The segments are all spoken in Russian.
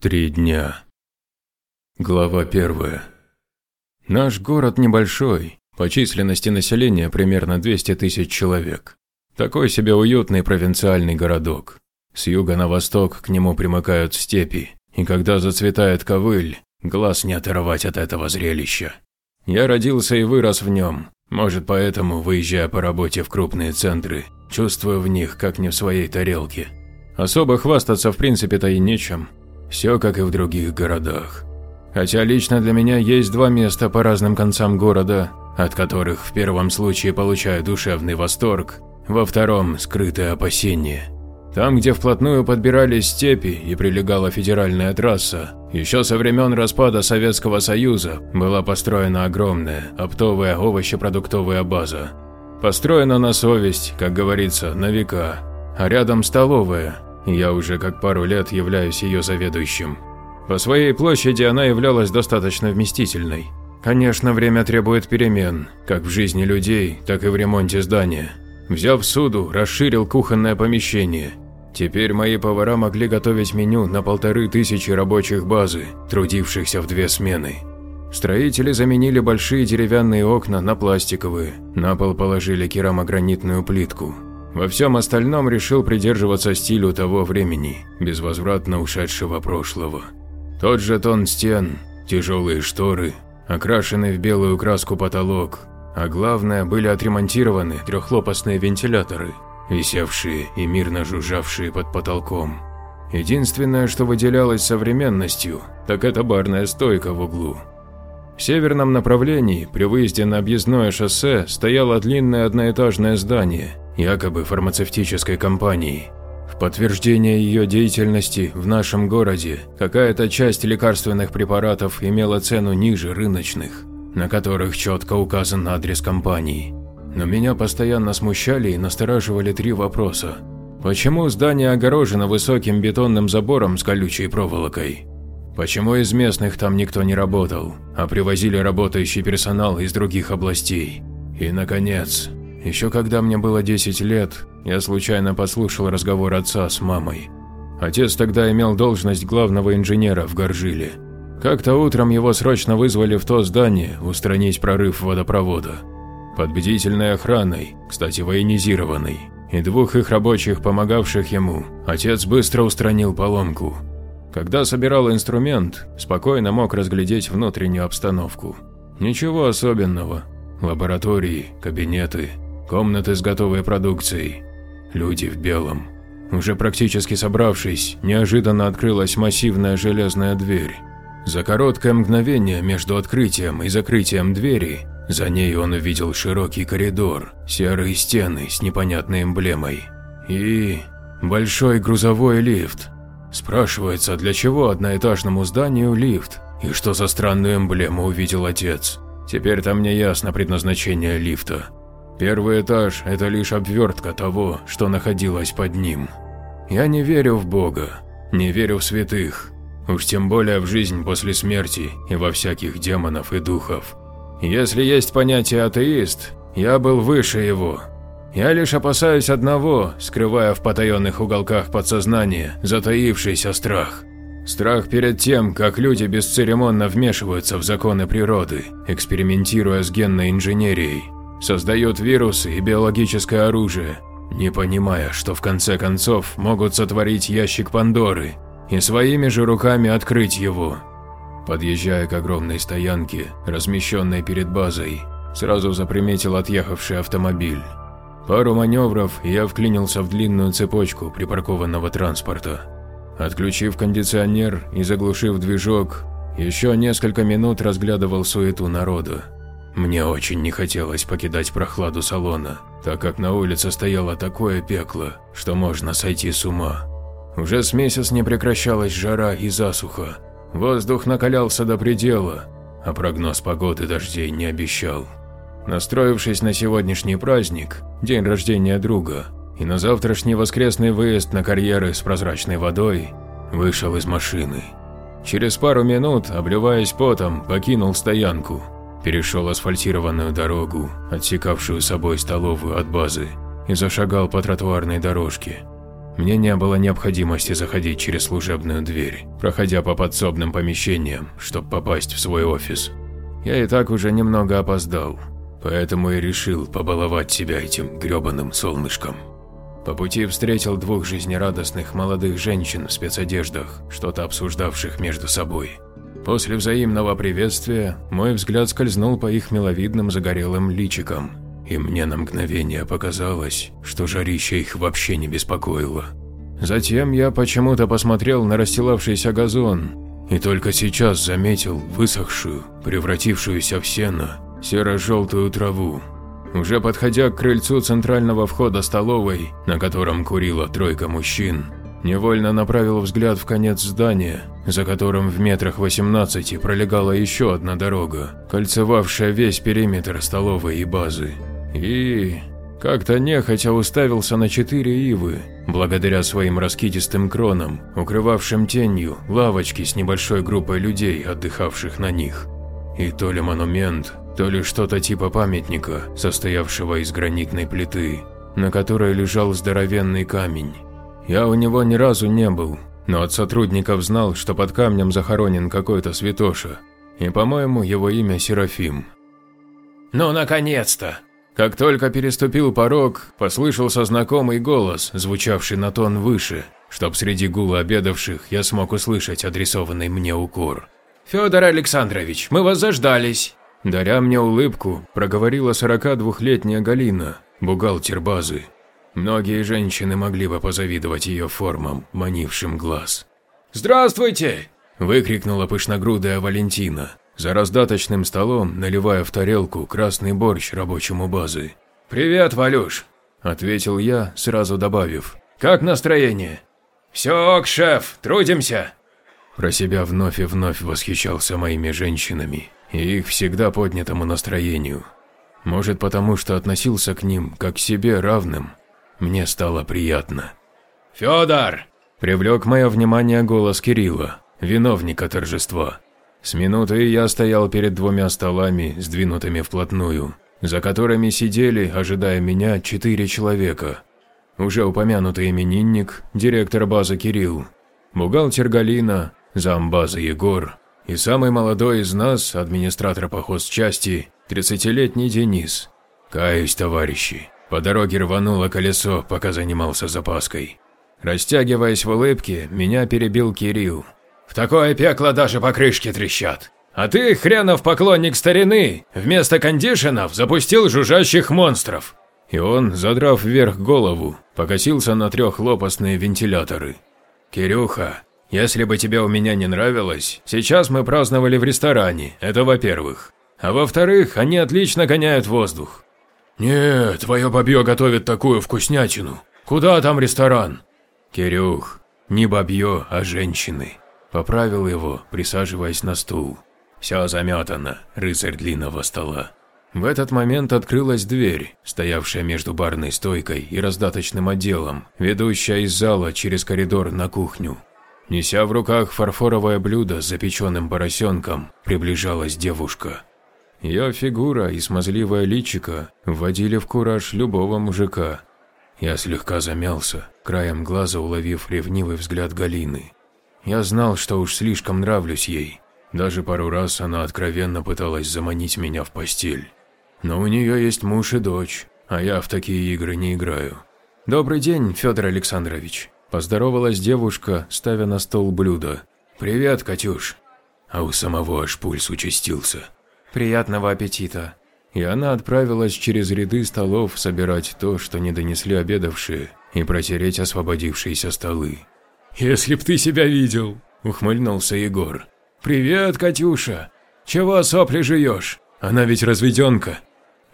Три дня. Глава первая. Наш город небольшой, по численности населения примерно 200 тысяч человек. Такой себе уютный провинциальный городок. С юга на восток к нему примыкают степи, и когда зацветает ковыль, глаз не оторвать от этого зрелища. Я родился и вырос в нем, может поэтому, выезжая по работе в крупные центры, чувствую в них как не в своей тарелке. Особо хвастаться в принципе-то и нечем, все как и в других городах. Хотя лично для меня есть два места по разным концам города, от которых в первом случае получаю душевный восторг, во втором – скрытое опасение. Там, где вплотную подбирались степи и прилегала федеральная трасса, еще со времен распада Советского Союза была построена огромная оптовая овощепродуктовая база. Построена на совесть, как говорится, на века, а рядом столовая, я уже как пару лет являюсь ее заведующим. По своей площади она являлась достаточно вместительной. Конечно, время требует перемен, как в жизни людей, так и в ремонте здания. Взяв суду, расширил кухонное помещение. Теперь мои повара могли готовить меню на полторы тысячи рабочих базы, трудившихся в две смены. Строители заменили большие деревянные окна на пластиковые, на пол положили керамогранитную плитку, во всем остальном решил придерживаться стилю того времени, безвозвратно ушедшего прошлого. Тот же тон стен, тяжелые шторы, окрашенный в белую краску потолок, а главное, были отремонтированы трехлопастные вентиляторы, висевшие и мирно жужжавшие под потолком. Единственное, что выделялось современностью, так это барная стойка в углу. В северном направлении, при выезде на объездное шоссе, стояло длинное одноэтажное здание, якобы фармацевтической компании. В подтверждение ее деятельности в нашем городе какая-то часть лекарственных препаратов имела цену ниже рыночных, на которых четко указан адрес компании. Но меня постоянно смущали и настораживали три вопроса. Почему здание огорожено высоким бетонным забором с колючей проволокой? Почему из местных там никто не работал, а привозили работающий персонал из других областей? И, наконец, еще когда мне было 10 лет, я случайно послушал разговор отца с мамой. Отец тогда имел должность главного инженера в Горжиле. Как-то утром его срочно вызвали в то здание устранить прорыв водопровода. Под бдительной охраной, кстати военизированной, и двух их рабочих, помогавших ему, отец быстро устранил поломку. Когда собирал инструмент, спокойно мог разглядеть внутреннюю обстановку. Ничего особенного. Лаборатории, кабинеты, комнаты с готовой продукцией, люди в белом. Уже практически собравшись, неожиданно открылась массивная железная дверь. За короткое мгновение между открытием и закрытием двери за ней он увидел широкий коридор, серые стены с непонятной эмблемой и большой грузовой лифт. Спрашивается, для чего одноэтажному зданию лифт и что за странную эмблему увидел отец. Теперь-то мне ясно предназначение лифта. Первый этаж – это лишь обвертка того, что находилось под ним. Я не верю в Бога, не верю в святых, уж тем более в жизнь после смерти и во всяких демонов и духов. Если есть понятие атеист, я был выше его. Я лишь опасаюсь одного, скрывая в потаенных уголках подсознания затаившийся страх. Страх перед тем, как люди бесцеремонно вмешиваются в законы природы, экспериментируя с генной инженерией создает вирусы и биологическое оружие, не понимая, что в конце концов могут сотворить ящик Пандоры и своими же руками открыть его. Подъезжая к огромной стоянке, размещенной перед базой, сразу заприметил отъехавший автомобиль. Пару маневров, я вклинился в длинную цепочку припаркованного транспорта. Отключив кондиционер и заглушив движок, еще несколько минут разглядывал суету народа. Мне очень не хотелось покидать прохладу салона, так как на улице стояло такое пекло, что можно сойти с ума. Уже с месяц не прекращалась жара и засуха. Воздух накалялся до предела, а прогноз погоды дождей не обещал. Настроившись на сегодняшний праздник, день рождения друга, и на завтрашний воскресный выезд на карьеры с прозрачной водой, вышел из машины. Через пару минут, обливаясь потом, покинул стоянку перешел асфальтированную дорогу, отсекавшую собой столовую от базы, и зашагал по тротуарной дорожке. Мне не было необходимости заходить через служебную дверь, проходя по подсобным помещениям, чтобы попасть в свой офис. Я и так уже немного опоздал, поэтому и решил побаловать себя этим грёбаным солнышком. По пути встретил двух жизнерадостных молодых женщин в спецодеждах, что-то обсуждавших между собой. После взаимного приветствия мой взгляд скользнул по их миловидным загорелым личикам, и мне на мгновение показалось, что жарище их вообще не беспокоило. Затем я почему-то посмотрел на расстилавшийся газон и только сейчас заметил высохшую, превратившуюся в сено, серо-желтую траву. Уже подходя к крыльцу центрального входа столовой, на котором курила тройка мужчин, невольно направил взгляд в конец здания, за которым в метрах 18 пролегала еще одна дорога, кольцевавшая весь периметр столовой и базы. И как-то нехотя уставился на четыре ивы, благодаря своим раскидистым кронам, укрывавшим тенью лавочки с небольшой группой людей, отдыхавших на них. И то ли монумент, то ли что-то типа памятника, состоявшего из гранитной плиты, на которой лежал здоровенный камень. Я у него ни разу не был, но от сотрудников знал, что под камнем захоронен какой-то святоша, и, по-моему, его имя Серафим. «Ну, наконец-то!» Как только переступил порог, послышался знакомый голос, звучавший на тон выше, чтоб среди гула обедавших я смог услышать адресованный мне укор. «Федор Александрович, мы вас заждались!» Даря мне улыбку, проговорила 42-летняя Галина, бухгалтер базы. Многие женщины могли бы позавидовать ее формам, манившим глаз. «Здравствуйте!» – выкрикнула пышногрудая Валентина, за раздаточным столом, наливая в тарелку красный борщ рабочему базы. «Привет, Валюш!» – ответил я, сразу добавив. «Как настроение?» «Все ок, шеф, трудимся!» Про себя вновь и вновь восхищался моими женщинами и их всегда поднятому настроению. Может, потому что относился к ним как к себе равным. Мне стало приятно. «Федор!» – привлек мое внимание голос Кирилла, виновника торжества. С минуты я стоял перед двумя столами, сдвинутыми вплотную, за которыми сидели, ожидая меня, четыре человека. Уже упомянутый именинник, директор базы Кирилл, бухгалтер Галина, замбазы Егор и самый молодой из нас, администратор по хозчасти, 30-летний Денис. Каюсь, товарищи, по дороге рвануло колесо, пока занимался запаской. Растягиваясь в улыбке, меня перебил Кирилл, в такое пекло даже покрышки трещат. А ты, хренов поклонник старины, вместо кондишенов запустил жужжащих монстров. И он, задрав вверх голову, покосился на трехлопастные вентиляторы. «Кирюха, если бы тебе у меня не нравилось, сейчас мы праздновали в ресторане, это во-первых. А во-вторых, они отлично гоняют воздух». «Нет, твое бабье готовит такую вкуснятину. Куда там ресторан?» «Кирюх, не бабье, а женщины. Поправил его, присаживаясь на стул. Все заметано, рыцарь длинного стола. В этот момент открылась дверь, стоявшая между барной стойкой и раздаточным отделом, ведущая из зала через коридор на кухню. Неся в руках фарфоровое блюдо с запеченным поросенком, приближалась девушка. Ее фигура и смазливое личико вводили в кураж любого мужика. Я слегка замялся, краем глаза уловив ревнивый взгляд Галины. Я знал, что уж слишком нравлюсь ей. Даже пару раз она откровенно пыталась заманить меня в постель. Но у нее есть муж и дочь, а я в такие игры не играю. «Добрый день, Федор Александрович», – поздоровалась девушка, ставя на стол блюдо. «Привет, Катюш». А у самого аж пульс участился. «Приятного аппетита». И она отправилась через ряды столов собирать то, что не донесли обедавшие, и протереть освободившиеся столы. «Если б ты себя видел!» – ухмыльнулся Егор. «Привет, Катюша! Чего сопли жуешь? Она ведь разведенка!»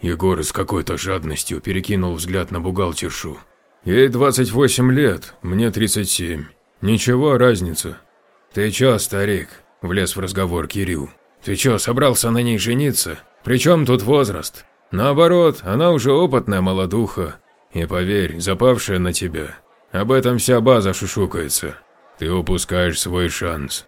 Егор с какой-то жадностью перекинул взгляд на бухгалтершу. «Ей 28 лет, мне 37. Ничего, разница». «Ты чё, старик?» – влез в разговор Кирилл. «Ты чё, собрался на ней жениться? Причем тут возраст? Наоборот, она уже опытная молодуха. И поверь, запавшая на тебя. Об этом вся база шушукается. Ты упускаешь свой шанс.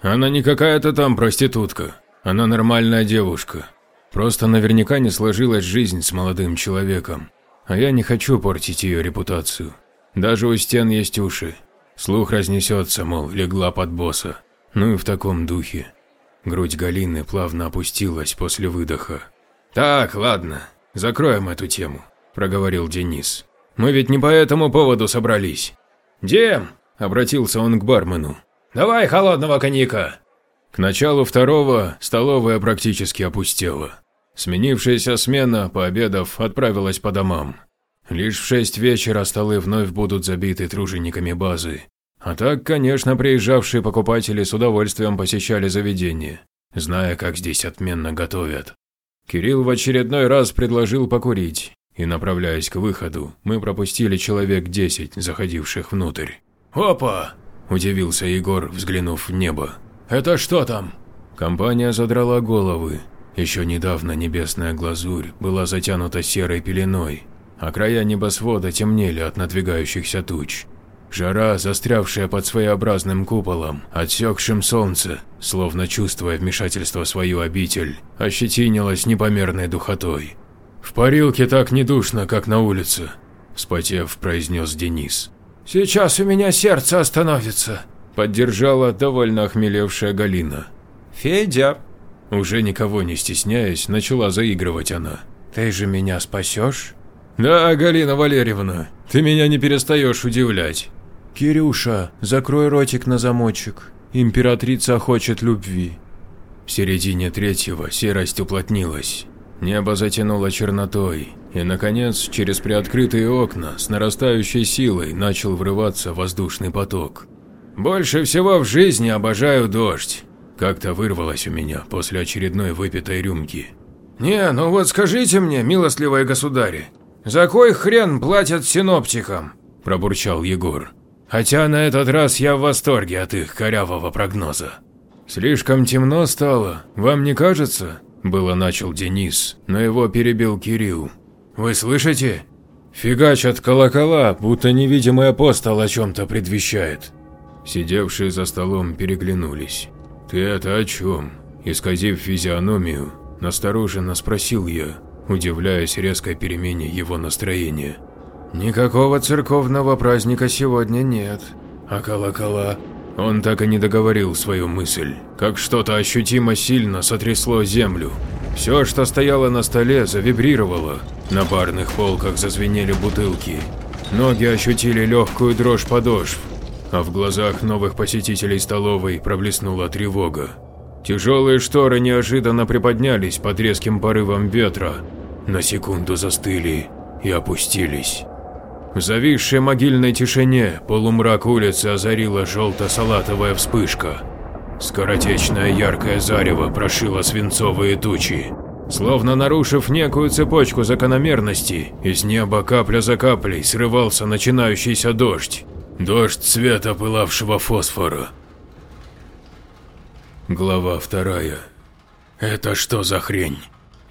Она не какая-то там проститутка. Она нормальная девушка. Просто наверняка не сложилась жизнь с молодым человеком. А я не хочу портить ее репутацию. Даже у стен есть уши. Слух разнесется, мол, легла под босса. Ну и в таком духе. Грудь Галины плавно опустилась после выдоха. «Так, ладно, закроем эту тему», – проговорил Денис. «Мы ведь не по этому поводу собрались». «Дем!» – обратился он к бармену. «Давай холодного коньяка!» К началу второго столовая практически опустела. Сменившаяся смена, пообедав, отправилась по домам. Лишь в шесть вечера столы вновь будут забиты тружениками базы. А так, конечно, приезжавшие покупатели с удовольствием посещали заведение, зная, как здесь отменно готовят. Кирилл в очередной раз предложил покурить, и, направляясь к выходу, мы пропустили человек десять, заходивших внутрь. «Опа!» – удивился Егор, взглянув в небо. «Это что там?» Компания задрала головы. Еще недавно небесная глазурь была затянута серой пеленой, а края небосвода темнели от надвигающихся туч. Жара, застрявшая под своеобразным куполом, отсекшим солнце, словно чувствуя вмешательство в свою обитель, ощетинилась непомерной духотой. «В парилке так не душно, как на улице», – вспотев, произнес Денис. «Сейчас у меня сердце остановится», – поддержала довольно охмелевшая Галина. «Федя!» Уже никого не стесняясь, начала заигрывать она. «Ты же меня спасешь?» «Да, Галина Валерьевна, ты меня не перестаешь удивлять». «Кирюша, закрой ротик на замочек. Императрица хочет любви». В середине третьего серость уплотнилась. Небо затянуло чернотой, и, наконец, через приоткрытые окна с нарастающей силой начал врываться воздушный поток. «Больше всего в жизни обожаю дождь», – как-то вырвалось у меня после очередной выпитой рюмки. «Не, ну вот скажите мне, милостливые государи, за кой хрен платят синоптикам?» – пробурчал Егор. Хотя на этот раз я в восторге от их корявого прогноза. «Слишком темно стало, вам не кажется?» – было начал Денис, но его перебил Кирилл. «Вы слышите? Фигачат колокола, будто невидимый апостол о чем-то предвещает». Сидевшие за столом переглянулись. «Ты это о чем?» Исказив физиономию, настороженно спросил я, удивляясь резкой перемене его настроения. Никакого церковного праздника сегодня нет. А колокола? Он так и не договорил свою мысль, как что-то ощутимо сильно сотрясло землю. Все, что стояло на столе, завибрировало. На барных полках зазвенели бутылки. Ноги ощутили легкую дрожь подошв, а в глазах новых посетителей столовой проблеснула тревога. Тяжелые шторы неожиданно приподнялись под резким порывом ветра, на секунду застыли и опустились. В зависшей могильной тишине полумрак улицы озарила желто-салатовая вспышка. Скоротечное яркое зарево прошило свинцовые тучи. Словно нарушив некую цепочку закономерности, из неба капля за каплей срывался начинающийся дождь. Дождь цвета пылавшего фосфора. Глава вторая. Это что за хрень?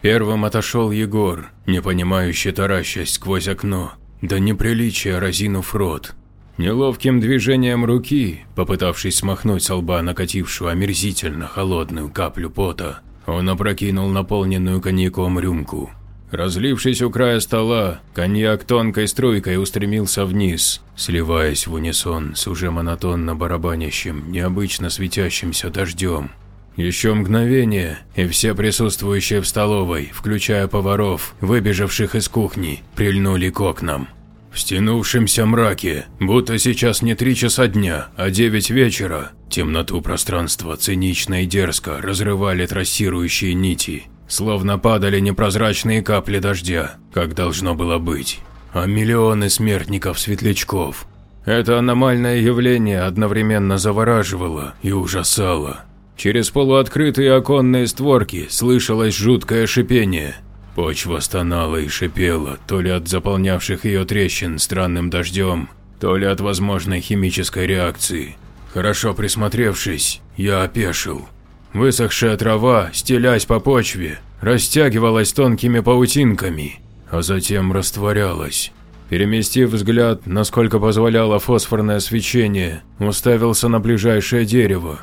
Первым отошел Егор, непонимающе таращась сквозь окно до неприличия разинув рот. Неловким движением руки, попытавшись смахнуть со лба накатившую омерзительно холодную каплю пота, он опрокинул наполненную коньяком рюмку. Разлившись у края стола, коньяк тонкой струйкой устремился вниз, сливаясь в унисон с уже монотонно барабанящим, необычно светящимся дождем. Еще мгновение, и все присутствующие в столовой, включая поваров, выбежавших из кухни, прильнули к окнам. В стянувшемся мраке, будто сейчас не три часа дня, а девять вечера, темноту пространства цинично и дерзко разрывали трассирующие нити, словно падали непрозрачные капли дождя, как должно было быть, а миллионы смертников-светлячков. Это аномальное явление одновременно завораживало и ужасало. Через полуоткрытые оконные створки слышалось жуткое шипение. Почва стонала и шипела, то ли от заполнявших ее трещин странным дождем, то ли от возможной химической реакции. Хорошо присмотревшись, я опешил. Высохшая трава, стелясь по почве, растягивалась тонкими паутинками, а затем растворялась. Переместив взгляд, насколько позволяло фосфорное свечение, уставился на ближайшее дерево,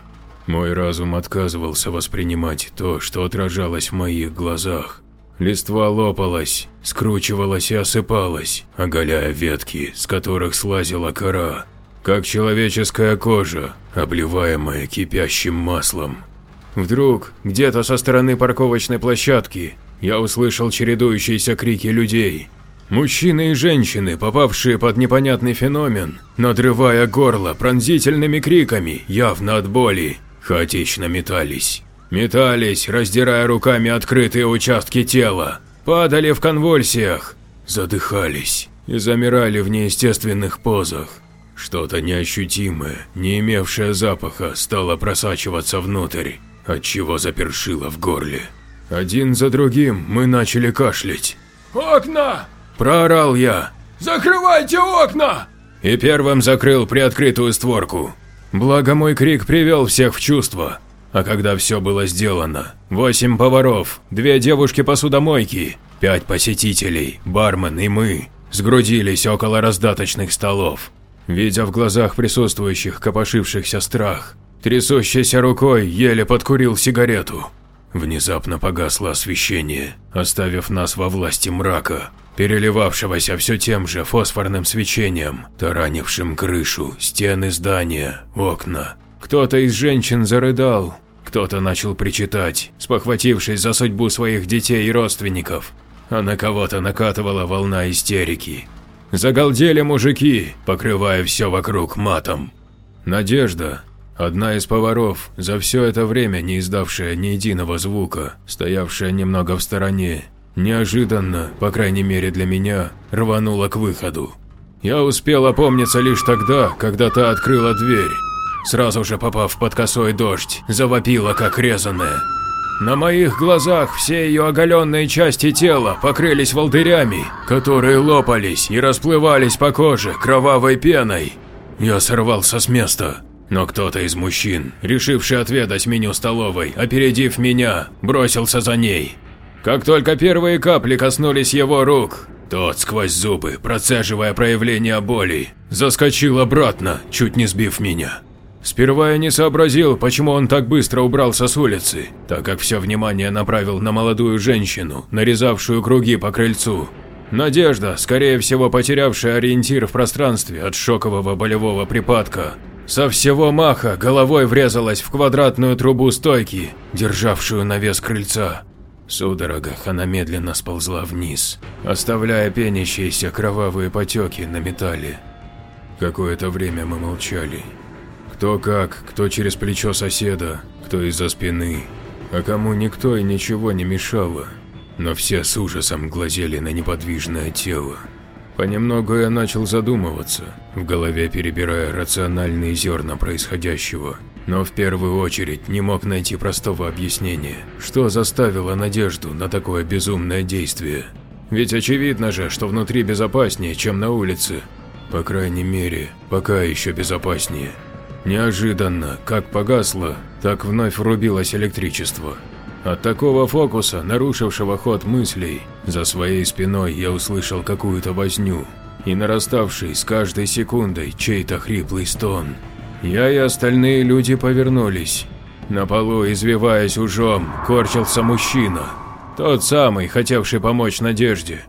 мой разум отказывался воспринимать то, что отражалось в моих глазах. Листва лопалась, скручивалась и осыпалась, оголяя ветки, с которых слазила кора, как человеческая кожа, обливаемая кипящим маслом. Вдруг, где-то со стороны парковочной площадки, я услышал чередующиеся крики людей. Мужчины и женщины, попавшие под непонятный феномен, надрывая горло пронзительными криками, явно от боли, хаотично метались. Метались, раздирая руками открытые участки тела, падали в конвульсиях, задыхались и замирали в неестественных позах. Что-то неощутимое, не имевшее запаха, стало просачиваться внутрь, отчего запершило в горле. Один за другим мы начали кашлять. «Окна!» – проорал я. «Закрывайте окна!» И первым закрыл приоткрытую створку. Благо мой крик привел всех в чувство. А когда все было сделано, восемь поваров, две девушки-посудомойки, пять посетителей, бармен и мы сгрудились около раздаточных столов. Видя в глазах присутствующих копошившихся страх, трясущейся рукой еле подкурил сигарету. Внезапно погасло освещение, оставив нас во власти мрака, переливавшегося все тем же фосфорным свечением, таранившим крышу, стены здания, окна. Кто-то из женщин зарыдал, кто-то начал причитать, спохватившись за судьбу своих детей и родственников, а на кого-то накатывала волна истерики. Загалдели мужики, покрывая все вокруг матом. Надежда, одна из поваров, за все это время не издавшая ни единого звука, стоявшая немного в стороне, неожиданно, по крайней мере для меня, рванула к выходу. Я успел опомниться лишь тогда, когда та открыла дверь сразу же попав под косой дождь, завопила как резаная. На моих глазах все ее оголенные части тела покрылись волдырями, которые лопались и расплывались по коже кровавой пеной. Я сорвался с места, но кто-то из мужчин, решивший отведать меню столовой, опередив меня, бросился за ней. Как только первые капли коснулись его рук, тот сквозь зубы, процеживая проявление боли, заскочил обратно, чуть не сбив меня. Сперва я не сообразил, почему он так быстро убрался с улицы, так как все внимание направил на молодую женщину, нарезавшую круги по крыльцу. Надежда, скорее всего потерявшая ориентир в пространстве от шокового болевого припадка, со всего маха головой врезалась в квадратную трубу стойки, державшую навес крыльца. В судорогах она медленно сползла вниз, оставляя пенящиеся кровавые потеки на металле. Какое-то время мы молчали. Кто как, кто через плечо соседа, кто из-за спины, а кому никто и ничего не мешало, но все с ужасом глазели на неподвижное тело. Понемногу я начал задумываться, в голове перебирая рациональные зерна происходящего, но в первую очередь не мог найти простого объяснения, что заставило Надежду на такое безумное действие. Ведь очевидно же, что внутри безопаснее, чем на улице. По крайней мере, пока еще безопаснее. Неожиданно, как погасло, так вновь врубилось электричество. От такого фокуса, нарушившего ход мыслей, за своей спиной я услышал какую-то возню и нараставший с каждой секундой чей-то хриплый стон. Я и остальные люди повернулись. На полу, извиваясь ужом, корчился мужчина. Тот самый, хотевший помочь Надежде.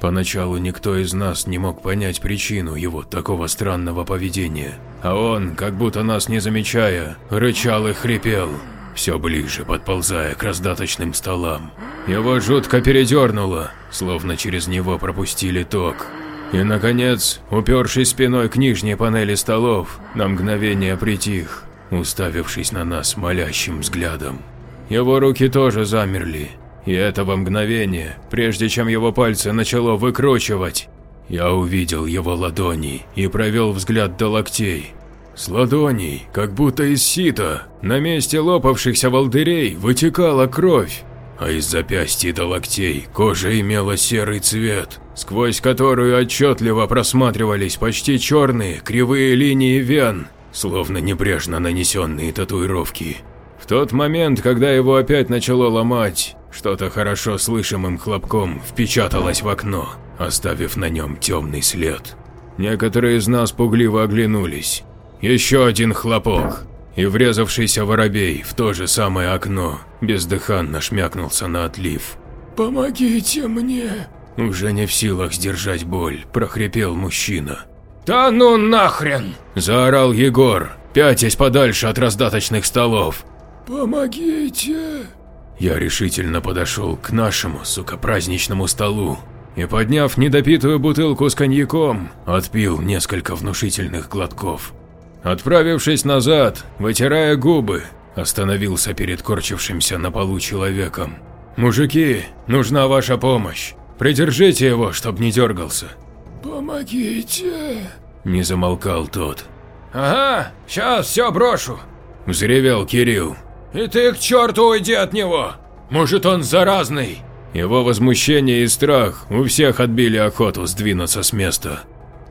Поначалу никто из нас не мог понять причину его такого странного поведения, а он, как будто нас не замечая, рычал и хрипел, все ближе подползая к раздаточным столам. Его жутко передернуло, словно через него пропустили ток. И, наконец, упершись спиной к нижней панели столов, на мгновение притих, уставившись на нас молящим взглядом. Его руки тоже замерли, и этого мгновения, прежде чем его пальцы начало выкручивать, я увидел его ладони и провел взгляд до локтей. С ладоней, как будто из сита, на месте лопавшихся волдырей вытекала кровь, а из запястья до локтей кожа имела серый цвет, сквозь которую отчетливо просматривались почти черные кривые линии вен, словно небрежно нанесенные татуировки. В тот момент, когда его опять начало ломать, что-то хорошо слышимым хлопком впечаталось в окно, оставив на нем темный след. Некоторые из нас пугливо оглянулись. Еще один хлопок, и врезавшийся воробей в то же самое окно бездыханно шмякнулся на отлив. Помогите мне. Уже не в силах сдержать боль, прохрипел мужчина. Да ну нахрен! Заорал Егор, пятясь подальше от раздаточных столов. Помогите. Я решительно подошел к нашему, сука, праздничному столу и, подняв недопитую бутылку с коньяком, отпил несколько внушительных глотков. Отправившись назад, вытирая губы, остановился перед корчившимся на полу человеком. «Мужики, нужна ваша помощь. Придержите его, чтоб не дергался». Помогите. Не замолкал тот. Ага, сейчас все брошу. Взревел Кирилл. И ты к черту уйди от него. Может он заразный. Его возмущение и страх у всех отбили охоту сдвинуться с места.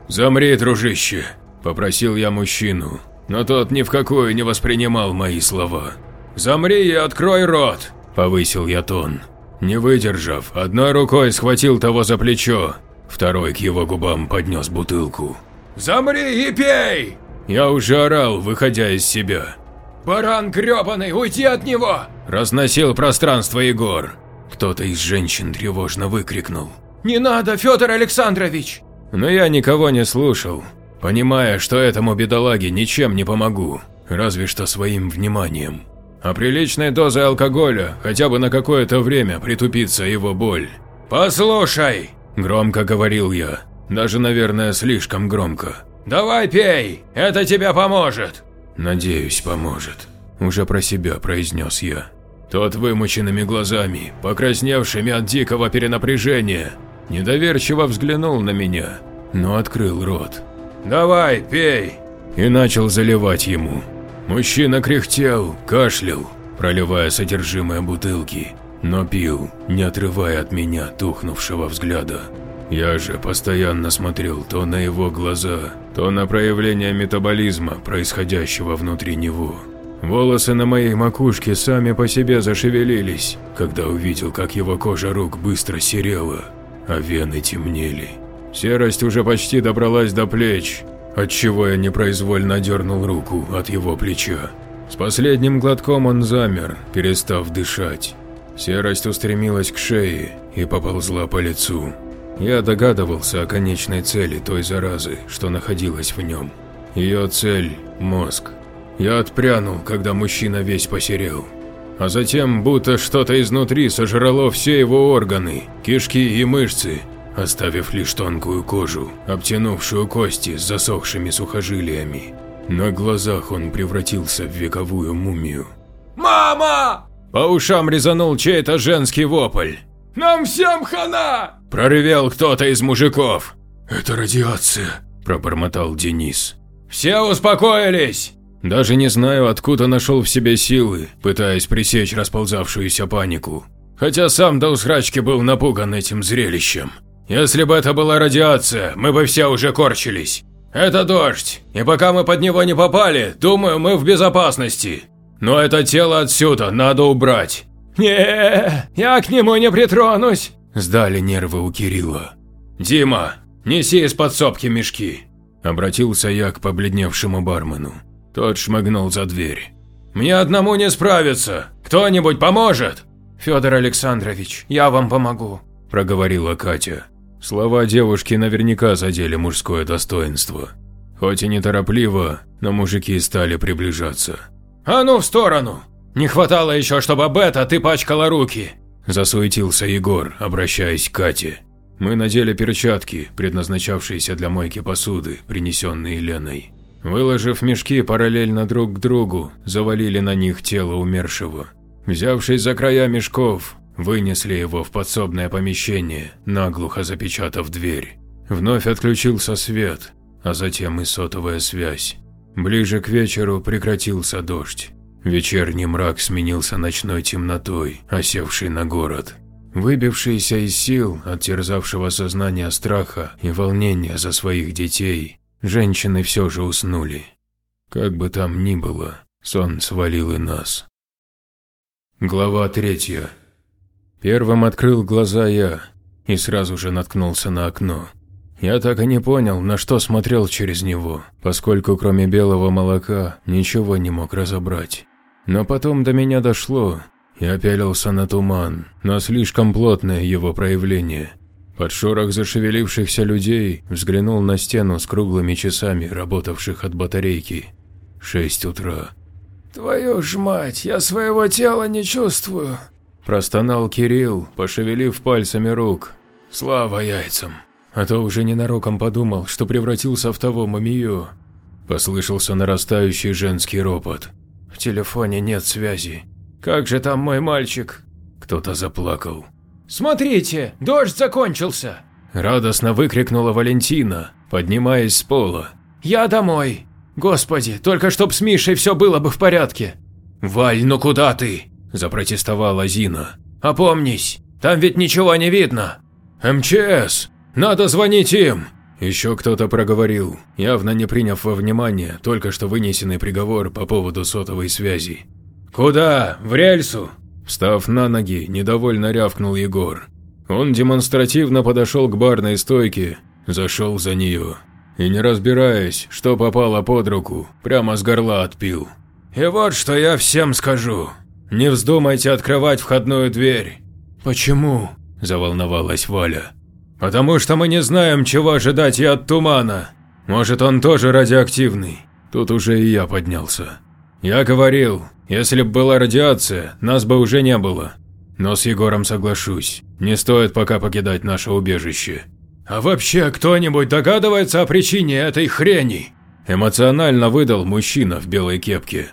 «Замри, дружище», – попросил я мужчину, но тот ни в какую не воспринимал мои слова. «Замри и открой рот», – повысил я тон. Не выдержав, одной рукой схватил того за плечо, второй к его губам поднес бутылку. «Замри и пей!» Я уже орал, выходя из себя. «Баран гребаный, уйди от него!» Разносил пространство Егор. Кто-то из женщин тревожно выкрикнул. «Не надо, Федор Александрович!» Но я никого не слушал, понимая, что этому бедолаге ничем не помогу, разве что своим вниманием. А приличной дозой алкоголя хотя бы на какое-то время притупится его боль. «Послушай!» – громко говорил я, даже, наверное, слишком громко. «Давай пей, это тебе поможет!» «Надеюсь, поможет», – уже про себя произнес я. Тот вымученными глазами, покрасневшими от дикого перенапряжения, недоверчиво взглянул на меня, но открыл рот. «Давай, пей!» И начал заливать ему. Мужчина кряхтел, кашлял, проливая содержимое бутылки, но пил, не отрывая от меня тухнувшего взгляда. Я же постоянно смотрел то на его глаза, то на проявление метаболизма, происходящего внутри него. Волосы на моей макушке сами по себе зашевелились, когда увидел, как его кожа рук быстро серела, а вены темнели. Серость уже почти добралась до плеч, отчего я непроизвольно дернул руку от его плеча. С последним глотком он замер, перестав дышать. Серость устремилась к шее и поползла по лицу. Я догадывался о конечной цели той заразы, что находилась в нем. Ее цель – мозг. Я отпрянул, когда мужчина весь посерел. А затем, будто что-то изнутри сожрало все его органы, кишки и мышцы, оставив лишь тонкую кожу, обтянувшую кости с засохшими сухожилиями. На глазах он превратился в вековую мумию. «Мама!» По ушам резанул чей-то женский вопль. «Нам всем хана!» Проревел кто-то из мужиков. «Это радиация», – пробормотал Денис. «Все успокоились!» Даже не знаю, откуда нашел в себе силы, пытаясь пресечь расползавшуюся панику. Хотя сам до усрачки был напуган этим зрелищем. Если бы это была радиация, мы бы все уже корчились. Это дождь, и пока мы под него не попали, думаю, мы в безопасности. Но это тело отсюда надо убрать. не я к нему не притронусь. Сдали нервы у Кирилла. «Дима, неси из подсобки мешки», – обратился я к побледневшему бармену. Тот шмыгнул за дверь. «Мне одному не справиться! Кто-нибудь поможет?» «Федор Александрович, я вам помогу», – проговорила Катя. Слова девушки наверняка задели мужское достоинство. Хоть и неторопливо, но мужики стали приближаться. «А ну в сторону! Не хватало еще, чтобы об это ты пачкала руки!» Засуетился Егор, обращаясь к Кате. Мы надели перчатки, предназначавшиеся для мойки посуды, принесенные Леной. Выложив мешки параллельно друг к другу, завалили на них тело умершего. Взявшись за края мешков, вынесли его в подсобное помещение, наглухо запечатав дверь. Вновь отключился свет, а затем и сотовая связь. Ближе к вечеру прекратился дождь. Вечерний мрак сменился ночной темнотой, осевшей на город. Выбившиеся из сил от терзавшего сознания страха и волнения за своих детей, женщины все же уснули. Как бы там ни было, сон свалил и нас. Глава третья. Первым открыл глаза я и сразу же наткнулся на окно. Я так и не понял, на что смотрел через него, поскольку кроме белого молока ничего не мог разобрать. Но потом до меня дошло, Я пялился на туман, на слишком плотное его проявление. Под шорох зашевелившихся людей взглянул на стену с круглыми часами, работавших от батарейки. Шесть утра. «Твою ж мать, я своего тела не чувствую!» Простонал Кирилл, пошевелив пальцами рук. Слава яйцам! А то уже ненароком подумал, что превратился в того мумию. Послышался нарастающий женский ропот. В телефоне нет связи. Как же там мой мальчик? Кто-то заплакал. «Смотрите, дождь закончился!» Радостно выкрикнула Валентина, поднимаясь с пола. «Я домой! Господи, только чтоб с Мишей все было бы в порядке!» «Валь, ну куда ты?» – запротестовала Зина. «Опомнись, там ведь ничего не видно!» «МЧС! Надо звонить им!» Еще кто-то проговорил, явно не приняв во внимание только что вынесенный приговор по поводу сотовой связи. «Куда? В рельсу?» Встав на ноги, недовольно рявкнул Егор. Он демонстративно подошел к барной стойке, зашел за нее и, не разбираясь, что попало под руку, прямо с горла отпил. «И вот что я всем скажу. Не вздумайте открывать входную дверь». «Почему?» – заволновалась Валя. «Потому что мы не знаем, чего ожидать и от тумана. Может, он тоже радиоактивный». Тут уже и я поднялся. «Я говорил, если б была радиация, нас бы уже не было. Но с Егором соглашусь, не стоит пока покидать наше убежище. А вообще кто-нибудь догадывается о причине этой хрени? Эмоционально выдал мужчина в белой кепке.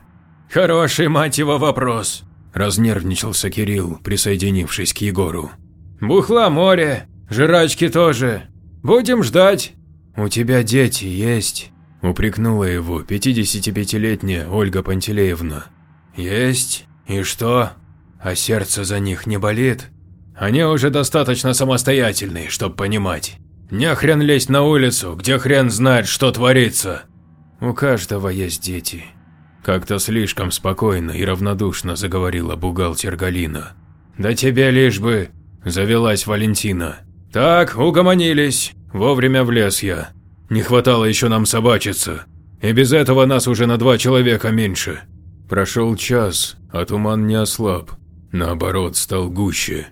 Хороший, мать его, вопрос. Разнервничался Кирилл, присоединившись к Егору. Бухла море, жрачки тоже. Будем ждать. У тебя дети есть? Упрекнула его 55-летняя Ольга Пантелеевна. «Есть. И что? А сердце за них не болит? Они уже достаточно самостоятельные, чтоб понимать. Не хрен лезть на улицу, где хрен знает, что творится. У каждого есть дети». Как-то слишком спокойно и равнодушно заговорила бухгалтер Галина. «Да тебе лишь бы…» – завелась Валентина. «Так, угомонились. Вовремя влез я. Не хватало еще нам собачиться. И без этого нас уже на два человека меньше. Прошел час, а туман не ослаб, наоборот, стал гуще.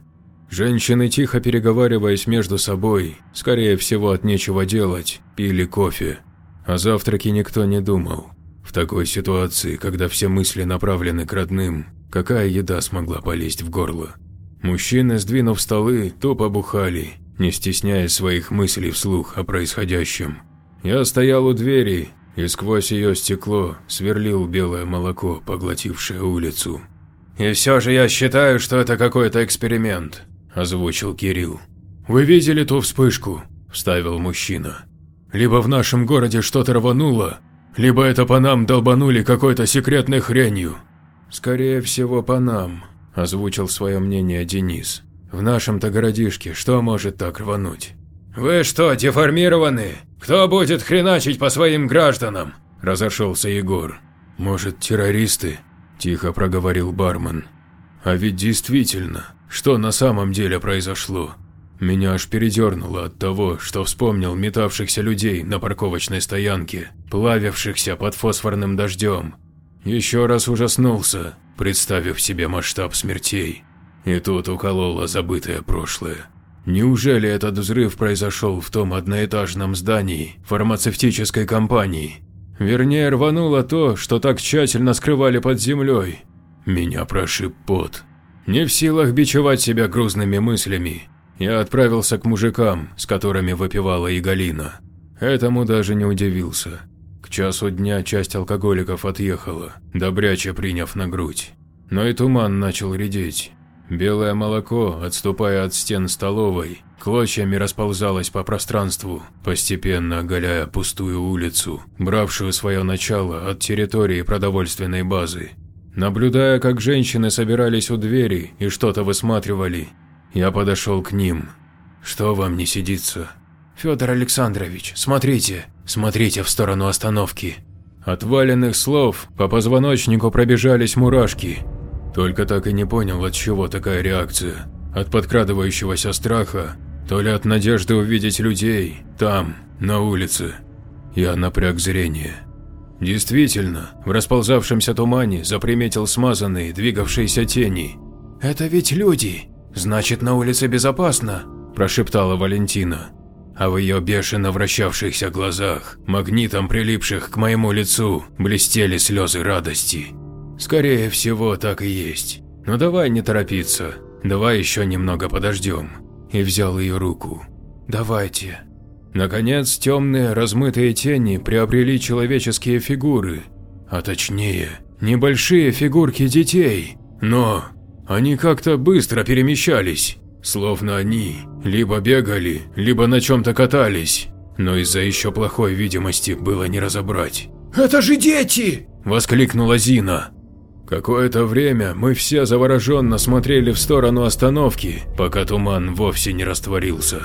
Женщины, тихо переговариваясь между собой, скорее всего от нечего делать, пили кофе. О завтраке никто не думал. В такой ситуации, когда все мысли направлены к родным, какая еда смогла полезть в горло? Мужчины, сдвинув столы, тупо бухали, не стесняя своих мыслей вслух о происходящем. Я стоял у двери и сквозь ее стекло сверлил белое молоко, поглотившее улицу. «И все же я считаю, что это какой-то эксперимент», – озвучил Кирилл. «Вы видели ту вспышку?» – вставил мужчина. «Либо в нашем городе что-то рвануло, либо это по нам долбанули какой-то секретной хренью». «Скорее всего, по нам», – озвучил свое мнение Денис. «В нашем-то городишке что может так рвануть?» «Вы что, деформированы? Кто будет хреначить по своим гражданам?» – разошелся Егор. «Может, террористы?» – тихо проговорил бармен. «А ведь действительно, что на самом деле произошло? Меня аж передернуло от того, что вспомнил метавшихся людей на парковочной стоянке, плавившихся под фосфорным дождем. Еще раз ужаснулся, представив себе масштаб смертей. И тут укололо забытое прошлое. Неужели этот взрыв произошел в том одноэтажном здании фармацевтической компании? Вернее, рвануло то, что так тщательно скрывали под землей. Меня прошиб пот. Не в силах бичевать себя грузными мыслями, я отправился к мужикам, с которыми выпивала и Галина. Этому даже не удивился. К часу дня часть алкоголиков отъехала, добряче приняв на грудь. Но и туман начал редеть. Белое молоко, отступая от стен столовой, клочьями расползалось по пространству, постепенно оголяя пустую улицу, бравшую свое начало от территории продовольственной базы. Наблюдая, как женщины собирались у двери и что-то высматривали, я подошел к ним. Что вам не сидится? Федор Александрович, смотрите, смотрите в сторону остановки. От валенных слов по позвоночнику пробежались мурашки, только так и не понял, от чего такая реакция. От подкрадывающегося страха, то ли от надежды увидеть людей там, на улице. Я напряг зрение. Действительно, в расползавшемся тумане заприметил смазанные, двигавшиеся тени. Это ведь люди. Значит, на улице безопасно, прошептала Валентина. А в ее бешено вращавшихся глазах, магнитом прилипших к моему лицу, блестели слезы радости. Скорее всего, так и есть. Но давай не торопиться. Давай еще немного подождем. И взял ее руку. Давайте. Наконец, темные размытые тени приобрели человеческие фигуры, а точнее, небольшие фигурки детей, но они как-то быстро перемещались, словно они либо бегали, либо на чем-то катались, но из-за еще плохой видимости было не разобрать. «Это же дети!» – воскликнула Зина. Какое-то время мы все завороженно смотрели в сторону остановки, пока туман вовсе не растворился.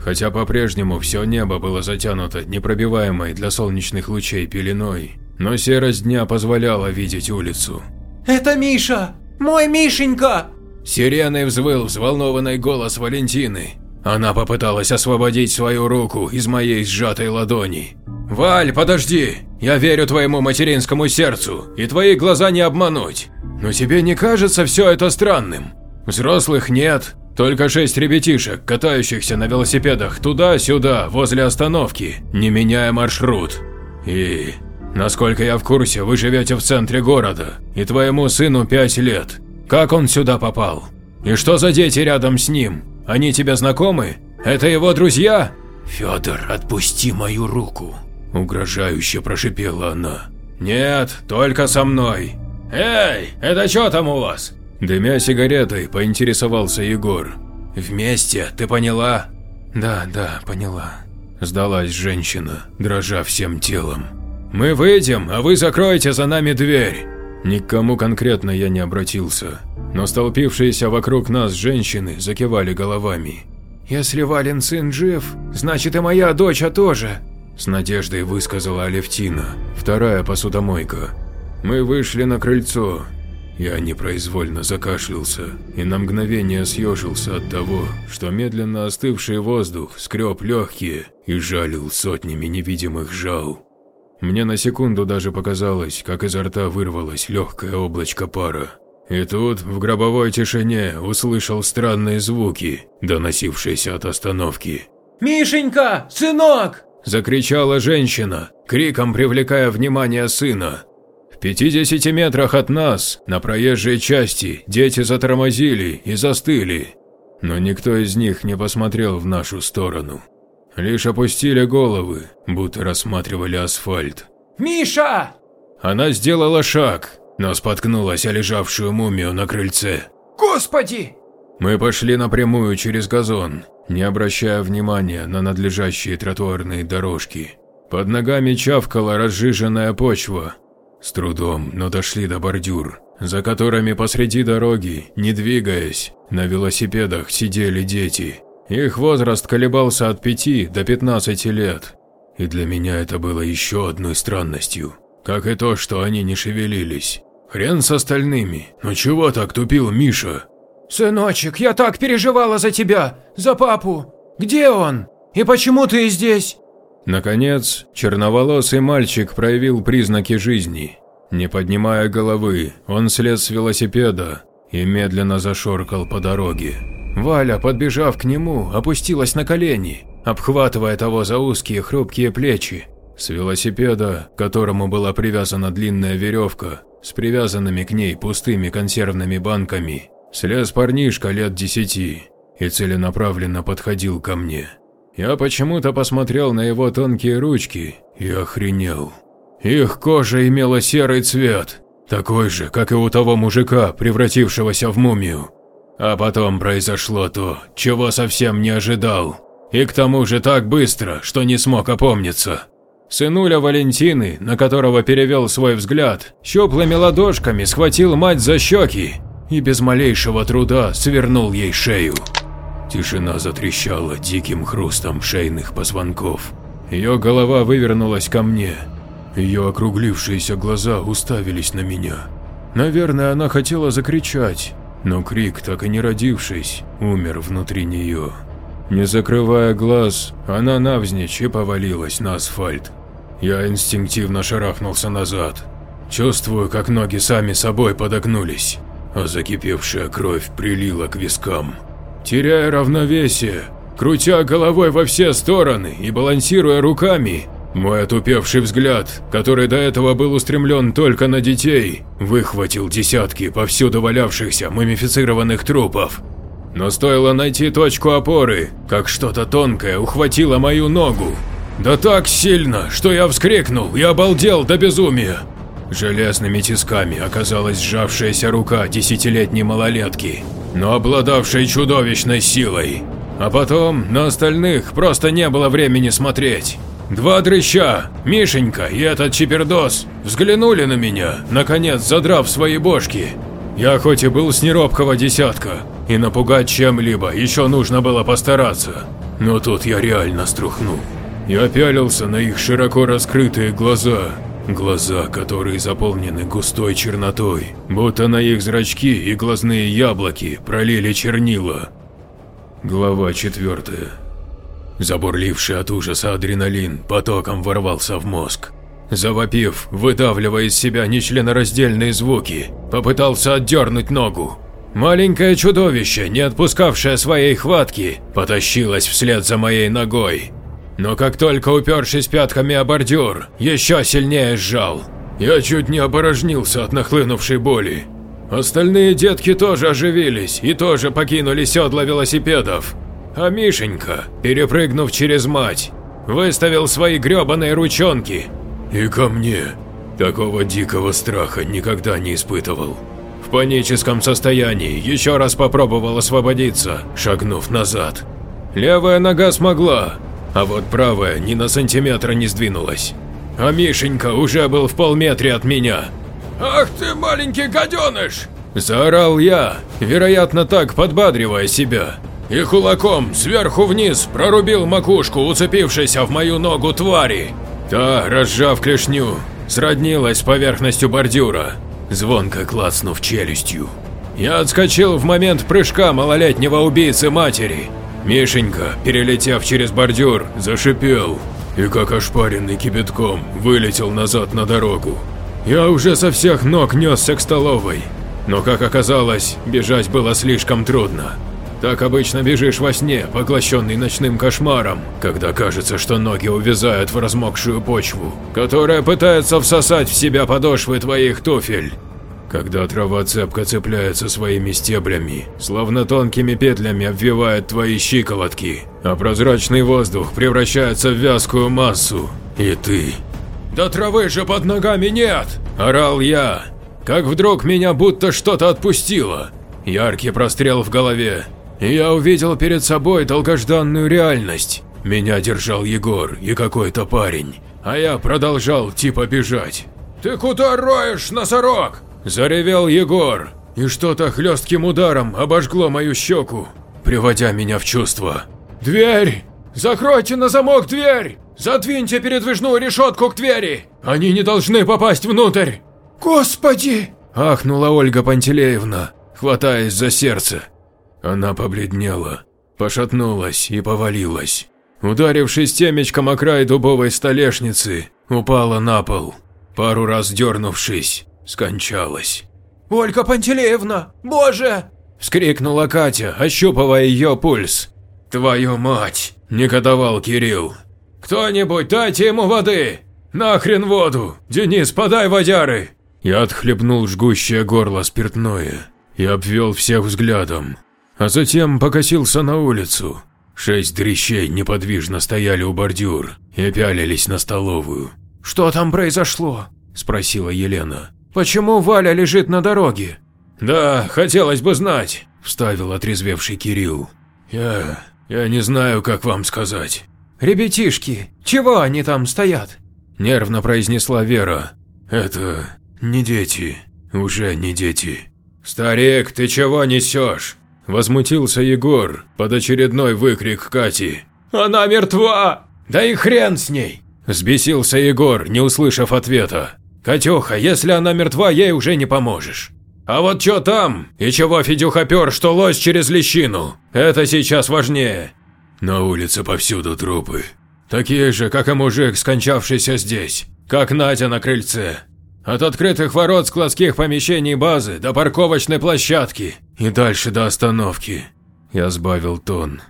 Хотя по-прежнему все небо было затянуто непробиваемой для солнечных лучей пеленой, но серость дня позволяла видеть улицу. «Это Миша! Мой Мишенька!» Сиреной взвыл взволнованный голос Валентины. Она попыталась освободить свою руку из моей сжатой ладони. «Валь, подожди! Я верю твоему материнскому сердцу, и твои глаза не обмануть. Но тебе не кажется все это странным? Взрослых нет, только шесть ребятишек, катающихся на велосипедах туда-сюда, возле остановки, не меняя маршрут. И, насколько я в курсе, вы живете в центре города, и твоему сыну пять лет. Как он сюда попал? И что за дети рядом с ним? Они тебе знакомы? Это его друзья? Федор, отпусти мою руку. Угрожающе прошипела она. Нет, только со мной. Эй, это что там у вас? Дымя сигаретой, поинтересовался Егор. «Вместе, ты поняла?» «Да, да, поняла», – сдалась женщина, дрожа всем телом. «Мы выйдем, а вы закроете за нами дверь». Ни к кому конкретно я не обратился, но столпившиеся вокруг нас женщины закивали головами. «Если Вален сын жив, значит и моя дочь тоже», – с надеждой высказала Алевтина, вторая посудомойка. Мы вышли на крыльцо, я непроизвольно закашлялся и на мгновение съежился от того, что медленно остывший воздух скреб легкие и жалил сотнями невидимых жал. Мне на секунду даже показалось, как изо рта вырвалось легкое облачко пара. И тут, в гробовой тишине, услышал странные звуки, доносившиеся от остановки. «Мишенька, сынок!» – закричала женщина, криком привлекая внимание сына. 50 метрах от нас, на проезжей части, дети затормозили и застыли, но никто из них не посмотрел в нашу сторону. Лишь опустили головы, будто рассматривали асфальт. «Миша!» Она сделала шаг, но споткнулась о лежавшую мумию на крыльце. «Господи!» Мы пошли напрямую через газон, не обращая внимания на надлежащие тротуарные дорожки. Под ногами чавкала разжиженная почва, с трудом, но дошли до бордюр, за которыми посреди дороги, не двигаясь, на велосипедах сидели дети. Их возраст колебался от 5 до 15 лет. И для меня это было еще одной странностью, как и то, что они не шевелились. Хрен с остальными, но чего так тупил Миша? «Сыночек, я так переживала за тебя, за папу. Где он? И почему ты здесь?» Наконец, черноволосый мальчик проявил признаки жизни. Не поднимая головы, он слез с велосипеда и медленно зашоркал по дороге. Валя, подбежав к нему, опустилась на колени, обхватывая того за узкие хрупкие плечи. С велосипеда, к которому была привязана длинная веревка, с привязанными к ней пустыми консервными банками, слез парнишка лет десяти и целенаправленно подходил ко мне. Я почему-то посмотрел на его тонкие ручки и охренел. Их кожа имела серый цвет, такой же, как и у того мужика, превратившегося в мумию. А потом произошло то, чего совсем не ожидал. И к тому же так быстро, что не смог опомниться. Сынуля Валентины, на которого перевел свой взгляд, щуплыми ладошками схватил мать за щеки и без малейшего труда свернул ей шею. Тишина затрещала диким хрустом шейных позвонков. Ее голова вывернулась ко мне. Ее округлившиеся глаза уставились на меня. Наверное, она хотела закричать, но крик, так и не родившись, умер внутри нее. Не закрывая глаз, она навзничь и повалилась на асфальт. Я инстинктивно шарахнулся назад. Чувствую, как ноги сами собой подогнулись. а закипевшая кровь прилила к вискам. Теряя равновесие, крутя головой во все стороны и балансируя руками, мой отупевший взгляд, который до этого был устремлен только на детей, выхватил десятки повсюду валявшихся мумифицированных трупов. Но стоило найти точку опоры, как что-то тонкое ухватило мою ногу. Да так сильно, что я вскрикнул и обалдел до безумия. Железными тисками оказалась сжавшаяся рука десятилетней малолетки, но обладавшей чудовищной силой. А потом на остальных просто не было времени смотреть. Два дрыща, Мишенька и этот чипердос, взглянули на меня, наконец задрав свои бошки. Я хоть и был с неробкого десятка, и напугать чем-либо еще нужно было постараться, но тут я реально струхнул. Я пялился на их широко раскрытые глаза, глаза, которые заполнены густой чернотой, будто на их зрачки и глазные яблоки пролили чернила. Глава четвертая. Забурливший от ужаса адреналин потоком ворвался в мозг. Завопив, выдавливая из себя нечленораздельные звуки, попытался отдернуть ногу. Маленькое чудовище, не отпускавшее своей хватки, потащилось вслед за моей ногой. Но как только упершись пятками о бордюр, еще сильнее сжал. Я чуть не опорожнился от нахлынувшей боли. Остальные детки тоже оживились и тоже покинули седла велосипедов, а Мишенька, перепрыгнув через мать, выставил свои гребаные ручонки. И ко мне. Такого дикого страха никогда не испытывал. В паническом состоянии еще раз попробовал освободиться, шагнув назад. Левая нога смогла, а вот правая ни на сантиметр не сдвинулась. А Мишенька уже был в полметре от меня. «Ах ты маленький гаденыш!» Заорал я, вероятно так подбадривая себя и кулаком сверху вниз прорубил макушку, уцепившейся в мою ногу твари. Та, разжав клешню, сроднилась с поверхностью бордюра, звонко клацнув челюстью. Я отскочил в момент прыжка малолетнего убийцы матери. Мишенька, перелетев через бордюр, зашипел и, как ошпаренный кипятком, вылетел назад на дорогу. Я уже со всех ног несся к столовой, но, как оказалось, бежать было слишком трудно. Так обычно бежишь во сне, поглощенный ночным кошмаром, когда кажется, что ноги увязают в размокшую почву, которая пытается всосать в себя подошвы твоих туфель. Когда трава цепко цепляется своими стеблями, словно тонкими петлями обвивает твои щиколотки, а прозрачный воздух превращается в вязкую массу, и ты… «Да травы же под ногами нет!» – орал я, как вдруг меня будто что-то отпустило. Яркий прострел в голове, и я увидел перед собой долгожданную реальность. Меня держал Егор и какой-то парень, а я продолжал типа бежать. «Ты куда роешь, носорог?» – заревел Егор, и что-то хлестким ударом обожгло мою щеку, приводя меня в чувство. «Дверь! Закройте на замок дверь! Задвиньте передвижную решетку к двери! Они не должны попасть внутрь!» «Господи!» – ахнула Ольга Пантелеевна, хватаясь за сердце. Она побледнела, пошатнулась и повалилась. Ударившись темечком о край дубовой столешницы, упала на пол. Пару раз дернувшись, скончалась. «Ольга Пантелеевна! Боже!» – вскрикнула Катя, ощупывая ее пульс. «Твою мать!» – негодовал Кирилл. «Кто-нибудь дайте ему воды! Нахрен воду! Денис, подай водяры!» Я отхлебнул жгущее горло спиртное и обвел всех взглядом а затем покосился на улицу. Шесть дрищей неподвижно стояли у бордюр и пялились на столовую. «Что там произошло?» – спросила Елена. «Почему Валя лежит на дороге?» «Да, хотелось бы знать», – вставил отрезвевший Кирилл. «Я... я не знаю, как вам сказать». «Ребятишки, чего они там стоят?» – нервно произнесла Вера. «Это... не дети, уже не дети». «Старик, ты чего несешь?» Возмутился Егор под очередной выкрик Кати. «Она мертва! Да и хрен с ней!» Взбесился Егор, не услышав ответа. «Катюха, если она мертва, ей уже не поможешь. А вот что там, и чего Федюха пер, что лось через лещину, это сейчас важнее». На улице повсюду трупы. Такие же, как и мужик, скончавшийся здесь, как Надя на крыльце. От открытых ворот складских помещений базы до парковочной площадки и дальше до остановки. Я сбавил тон.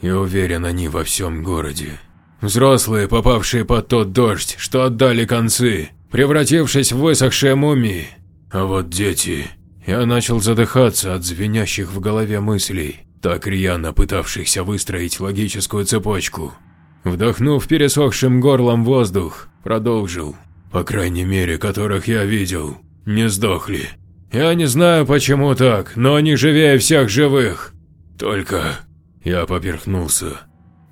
И уверен, они во всем городе. Взрослые, попавшие под тот дождь, что отдали концы, превратившись в высохшие мумии. А вот дети... Я начал задыхаться от звенящих в голове мыслей, так рьяно пытавшихся выстроить логическую цепочку. Вдохнув пересохшим горлом воздух, продолжил. По крайней мере, которых я видел, не сдохли. Я не знаю, почему так, но они живее всех живых. Только... Я поперхнулся.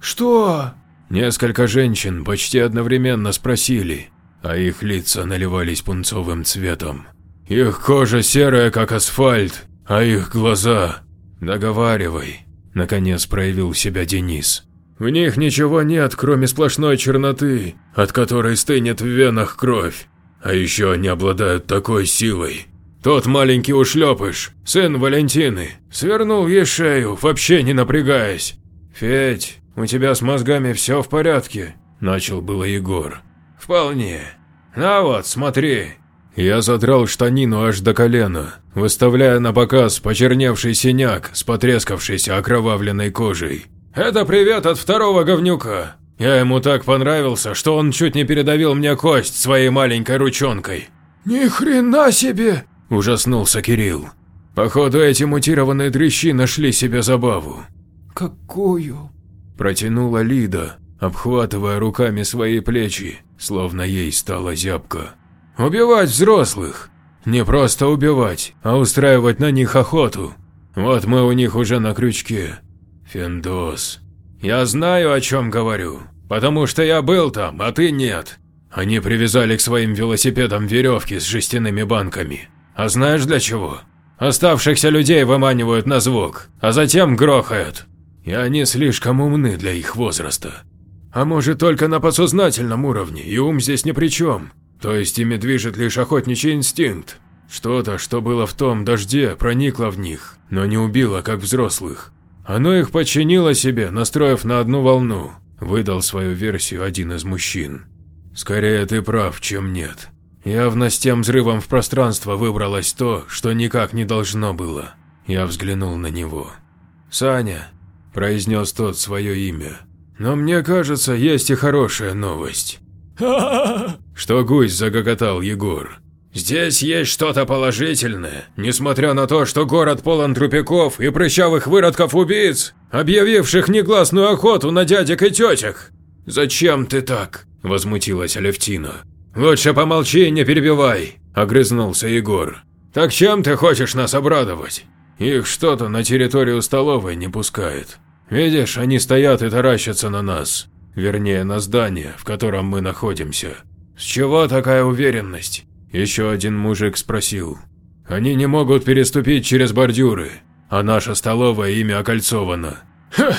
Что? Несколько женщин почти одновременно спросили, а их лица наливались пунцовым цветом. Их кожа серая, как асфальт, а их глаза... Договаривай. Наконец проявил себя Денис. В них ничего нет, кроме сплошной черноты, от которой стынет в венах кровь. А еще они обладают такой силой. Тот маленький ушлепыш, сын Валентины, свернул ей шею, вообще не напрягаясь. «Федь, у тебя с мозгами все в порядке?» – начал было Егор. «Вполне. А вот, смотри». Я задрал штанину аж до колена, выставляя на показ почерневший синяк с потрескавшейся окровавленной кожей. «Это привет от второго говнюка. Я ему так понравился, что он чуть не передавил мне кость своей маленькой ручонкой». «Ни хрена себе!» – ужаснулся Кирилл. Походу, эти мутированные дрыщи нашли себе забаву. «Какую?» – протянула Лида, обхватывая руками свои плечи, словно ей стала зябко. «Убивать взрослых! Не просто убивать, а устраивать на них охоту. Вот мы у них уже на крючке. Фендос. Я знаю, о чем говорю, потому что я был там, а ты нет. Они привязали к своим велосипедам веревки с жестяными банками. А знаешь для чего? Оставшихся людей выманивают на звук, а затем грохают. И они слишком умны для их возраста. А может только на подсознательном уровне, и ум здесь ни при чем. То есть ими движет лишь охотничий инстинкт. Что-то, что было в том дожде, проникло в них, но не убило, как взрослых. Оно их подчинило себе, настроив на одну волну, выдал свою версию один из мужчин. Скорее ты прав, чем нет. Явно с тем взрывом в пространство выбралось то, что никак не должно было. Я взглянул на него. «Саня», – произнес тот свое имя, – «но мне кажется, есть и хорошая новость». Что гусь загоготал Егор. Здесь есть что-то положительное, несмотря на то, что город полон трупяков и прыщавых выродков-убийц, объявивших негласную охоту на дядек и тетек. «Зачем ты так?» – возмутилась Алевтина. «Лучше помолчи и не перебивай», – огрызнулся Егор. «Так чем ты хочешь нас обрадовать? Их что-то на территорию столовой не пускает. Видишь, они стоят и таращатся на нас, вернее на здание, в котором мы находимся. С чего такая уверенность? Еще один мужик спросил. Они не могут переступить через бордюры, а наша столовая ими окольцована. Ха,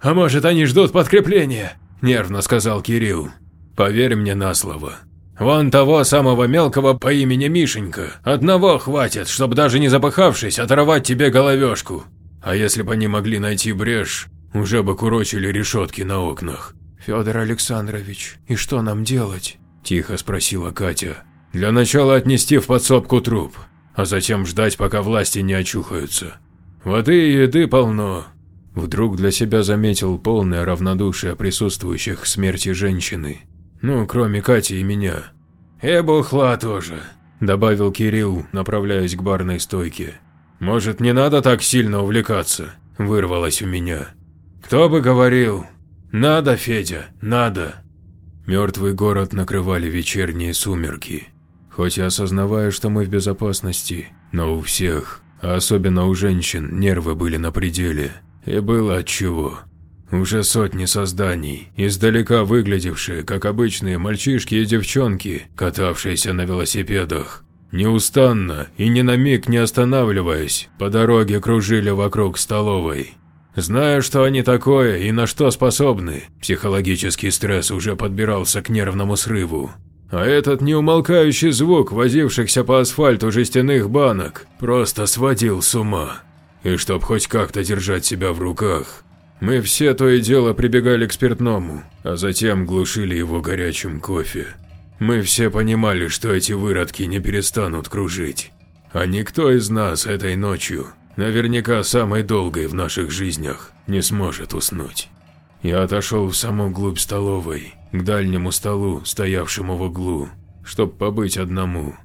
а может они ждут подкрепления? Нервно сказал Кирилл. Поверь мне на слово. Вон того самого мелкого по имени Мишенька. Одного хватит, чтобы даже не запыхавшись, оторвать тебе головешку. А если бы они могли найти брешь, уже бы курочили решетки на окнах. Федор Александрович, и что нам делать? Тихо спросила Катя. Для начала отнести в подсобку труп, а затем ждать, пока власти не очухаются. Воды и еды полно. Вдруг для себя заметил полное равнодушие присутствующих к смерти женщины. Ну, кроме Кати и меня. И бухла тоже, добавил Кирилл, направляясь к барной стойке. Может, не надо так сильно увлекаться, вырвалось у меня. Кто бы говорил? Надо, Федя, надо. Мертвый город накрывали вечерние сумерки. Хоть и осознавая, что мы в безопасности, но у всех, а особенно у женщин, нервы были на пределе. И было отчего. Уже сотни созданий, издалека выглядевшие, как обычные мальчишки и девчонки, катавшиеся на велосипедах. Неустанно и ни на миг не останавливаясь, по дороге кружили вокруг столовой. Зная, что они такое и на что способны, психологический стресс уже подбирался к нервному срыву. А этот неумолкающий звук возившихся по асфальту жестяных банок просто сводил с ума. И чтоб хоть как-то держать себя в руках, мы все то и дело прибегали к спиртному, а затем глушили его горячим кофе. Мы все понимали, что эти выродки не перестанут кружить. А никто из нас этой ночью, наверняка самой долгой в наших жизнях, не сможет уснуть. Я отошел в саму глубь столовой, к дальнему столу, стоявшему в углу, чтобы побыть одному.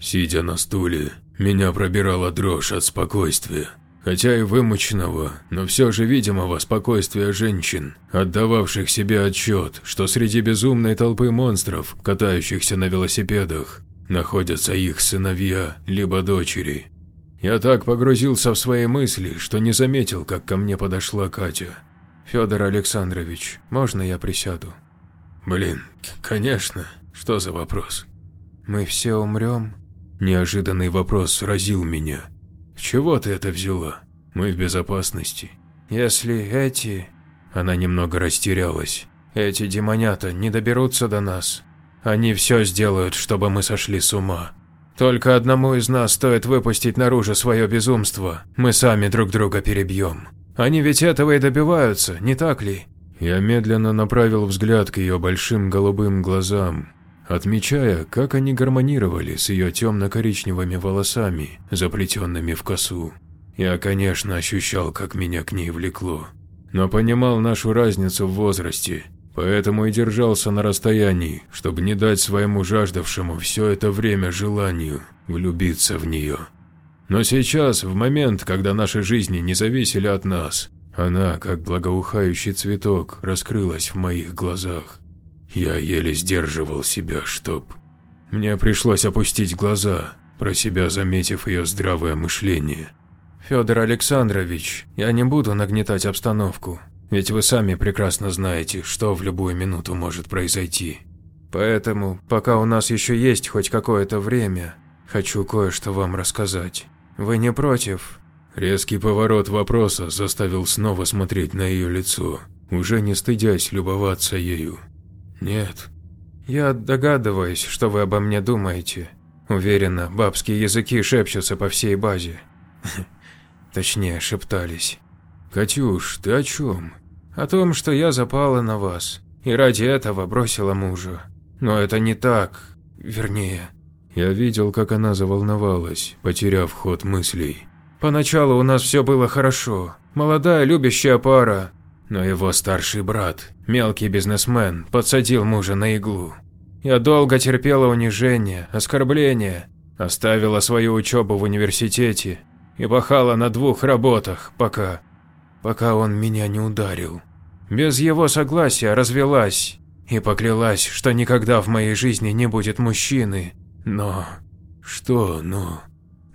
Сидя на стуле, меня пробирала дрожь от спокойствия, хотя и вымученного, но все же видимого спокойствия женщин, отдававших себе отчет, что среди безумной толпы монстров, катающихся на велосипедах, находятся их сыновья либо дочери. Я так погрузился в свои мысли, что не заметил, как ко мне подошла Катя. «Федор Александрович, можно я присяду?» «Блин, конечно. Что за вопрос?» «Мы все умрем?» Неожиданный вопрос сразил меня. «С чего ты это взяла? Мы в безопасности». «Если эти...» Она немного растерялась. «Эти демонята не доберутся до нас. Они все сделают, чтобы мы сошли с ума. Только одному из нас стоит выпустить наружу свое безумство, мы сами друг друга перебьем. Они ведь этого и добиваются, не так ли?» Я медленно направил взгляд к ее большим голубым глазам, отмечая, как они гармонировали с ее темно-коричневыми волосами, заплетенными в косу. Я, конечно, ощущал, как меня к ней влекло, но понимал нашу разницу в возрасте, поэтому и держался на расстоянии, чтобы не дать своему жаждавшему все это время желанию влюбиться в нее. Но сейчас, в момент, когда наши жизни не зависели от нас, она, как благоухающий цветок, раскрылась в моих глазах. Я еле сдерживал себя, чтоб... Мне пришлось опустить глаза, про себя заметив ее здравое мышление. «Федор Александрович, я не буду нагнетать обстановку, ведь вы сами прекрасно знаете, что в любую минуту может произойти. Поэтому, пока у нас еще есть хоть какое-то время, хочу кое-что вам рассказать. Вы не против?» Резкий поворот вопроса заставил снова смотреть на ее лицо, уже не стыдясь любоваться ею. «Нет. Я догадываюсь, что вы обо мне думаете. Уверена, бабские языки шепчутся по всей базе. Точнее, шептались. «Катюш, ты о чем?» «О том, что я запала на вас, и ради этого бросила мужа. Но это не так. Вернее...» Я видел, как она заволновалась, потеряв ход мыслей. «Поначалу у нас все было хорошо. Молодая любящая пара, но его старший брат, мелкий бизнесмен, подсадил мужа на иглу. Я долго терпела унижение, оскорбления, оставила свою учебу в университете и пахала на двух работах, пока... пока он меня не ударил. Без его согласия развелась и поклялась, что никогда в моей жизни не будет мужчины, но... Что «но»?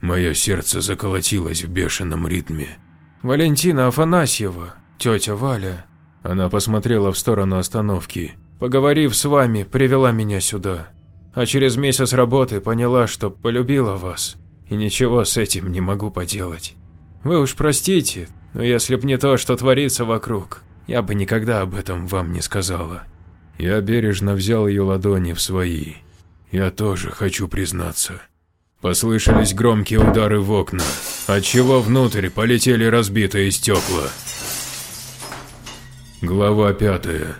Мое сердце заколотилось в бешеном ритме. Валентина Афанасьева, тетя Валя. Она посмотрела в сторону остановки. Поговорив с вами, привела меня сюда. А через месяц работы поняла, что полюбила вас. И ничего с этим не могу поделать. Вы уж простите, но если б не то, что творится вокруг, я бы никогда об этом вам не сказала. Я бережно взял ее ладони в свои. Я тоже хочу признаться. Послышались громкие удары в окна, отчего внутрь полетели разбитые стекла. Глава пятая.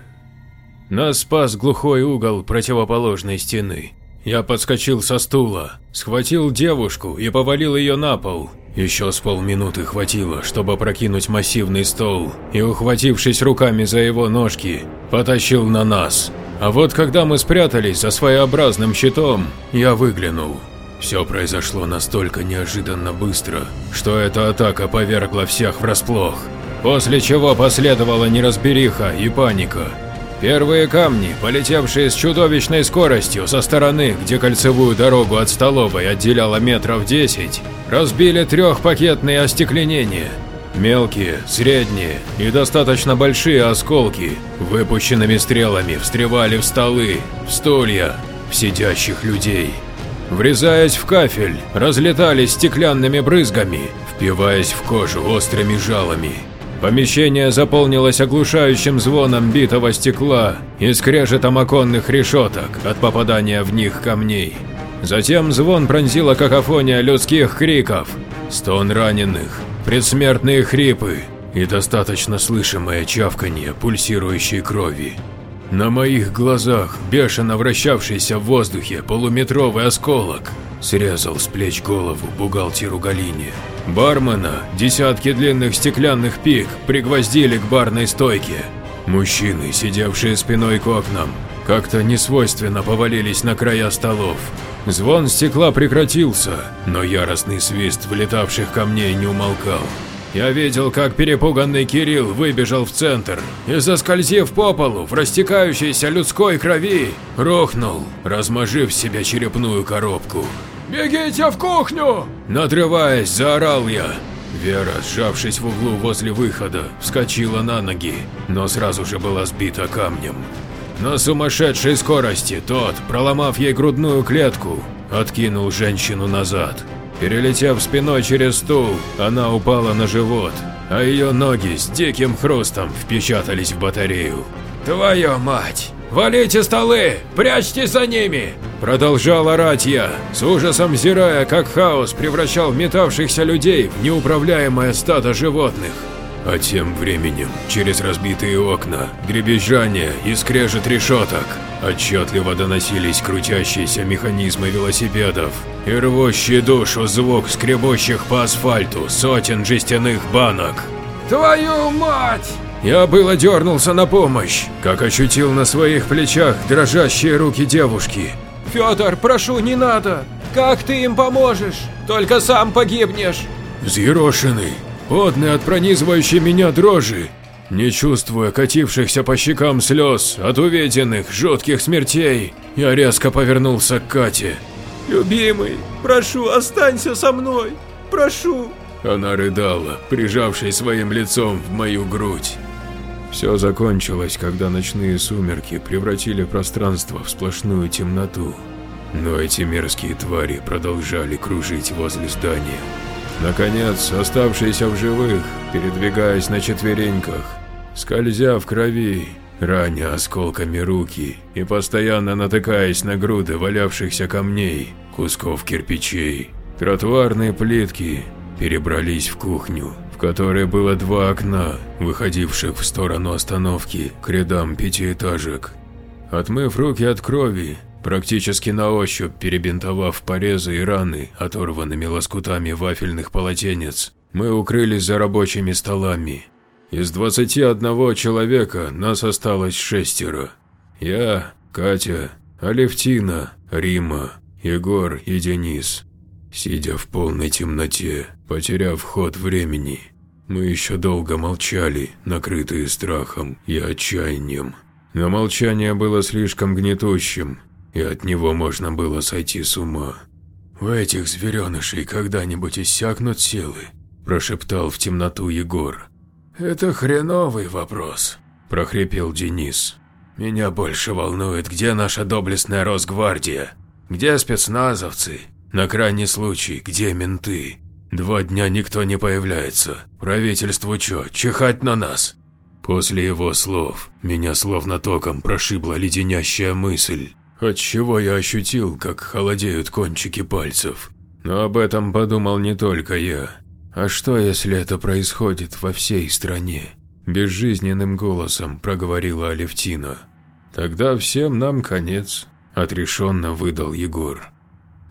Нас спас глухой угол противоположной стены. Я подскочил со стула, схватил девушку и повалил ее на пол. Еще с полминуты хватило, чтобы прокинуть массивный стол и, ухватившись руками за его ножки, потащил на нас. А вот когда мы спрятались за своеобразным щитом, я выглянул. Все произошло настолько неожиданно быстро, что эта атака повергла всех врасплох. После чего последовала неразбериха и паника. Первые камни, полетевшие с чудовищной скоростью со стороны, где кольцевую дорогу от столовой отделяло метров 10, разбили трехпакетные остекленения. Мелкие, средние и достаточно большие осколки, выпущенными стрелами, встревали в столы, в стулья, в сидящих людей. Врезаясь в кафель, разлетались стеклянными брызгами, впиваясь в кожу острыми жалами. Помещение заполнилось оглушающим звоном битого стекла и скрежетом оконных решеток от попадания в них камней. Затем звон пронзила какофония людских криков, стон раненых, предсмертные хрипы и достаточно слышимое чавканье пульсирующей крови. На моих глазах бешено вращавшийся в воздухе полуметровый осколок срезал с плеч голову бухгалтеру Галине. Бармена десятки длинных стеклянных пик пригвоздили к барной стойке. Мужчины, сидевшие спиной к окнам, как-то несвойственно повалились на края столов. Звон стекла прекратился, но яростный свист влетавших камней не умолкал. Я видел, как перепуганный Кирилл выбежал в центр и, заскользив по полу в растекающейся людской крови, рухнул, размажив себе черепную коробку. «Бегите в кухню!» Надрываясь, заорал я. Вера, сжавшись в углу возле выхода, вскочила на ноги, но сразу же была сбита камнем. На сумасшедшей скорости тот, проломав ей грудную клетку, откинул женщину назад. Перелетев спиной через стул, она упала на живот, а ее ноги с диким хрустом впечатались в батарею. «Твою мать! Валите столы! Прячьтесь за ними!» Продолжал орать я, с ужасом взирая, как хаос превращал метавшихся людей в неуправляемое стадо животных. А тем временем, через разбитые окна, дребезжание и скрежет решеток, отчетливо доносились крутящиеся механизмы велосипедов и рвущий душу звук скребущих по асфальту сотен жестяных банок. «Твою мать!» Я было дернулся на помощь, как ощутил на своих плечах дрожащие руки девушки. «Федор, прошу, не надо! Как ты им поможешь? Только сам погибнешь!» Взъерошенный, Потный от пронизывающей меня дрожи, не чувствуя катившихся по щекам слез от увиденных жутких смертей, я резко повернулся к Кате. «Любимый, прошу, останься со мной, прошу!» Она рыдала, прижавшись своим лицом в мою грудь. Все закончилось, когда ночные сумерки превратили пространство в сплошную темноту. Но эти мерзкие твари продолжали кружить возле здания. Наконец, оставшиеся в живых, передвигаясь на четвереньках, скользя в крови, раня осколками руки и постоянно натыкаясь на груды валявшихся камней, кусков кирпичей, тротуарные плитки, перебрались в кухню, в которой было два окна, выходивших в сторону остановки к рядам пятиэтажек. Отмыв руки от крови, Практически на ощупь перебинтовав порезы и раны оторванными лоскутами вафельных полотенец, мы укрылись за рабочими столами. Из 21 человека нас осталось шестеро. Я, Катя, Алевтина, Рима, Егор и Денис. Сидя в полной темноте, потеряв ход времени, мы еще долго молчали, накрытые страхом и отчаянием. Но молчание было слишком гнетущим, и от него можно было сойти с ума. «У этих зверенышей когда-нибудь иссякнут силы?» – прошептал в темноту Егор. «Это хреновый вопрос», – прохрипел Денис. «Меня больше волнует, где наша доблестная Росгвардия? Где спецназовцы? На крайний случай, где менты? Два дня никто не появляется. Правительству чё, чихать на нас?» После его слов меня словно током прошибла леденящая мысль. Отчего я ощутил, как холодеют кончики пальцев. Но об этом подумал не только я. А что, если это происходит во всей стране? Безжизненным голосом проговорила Алевтина. Тогда всем нам конец, отрешенно выдал Егор.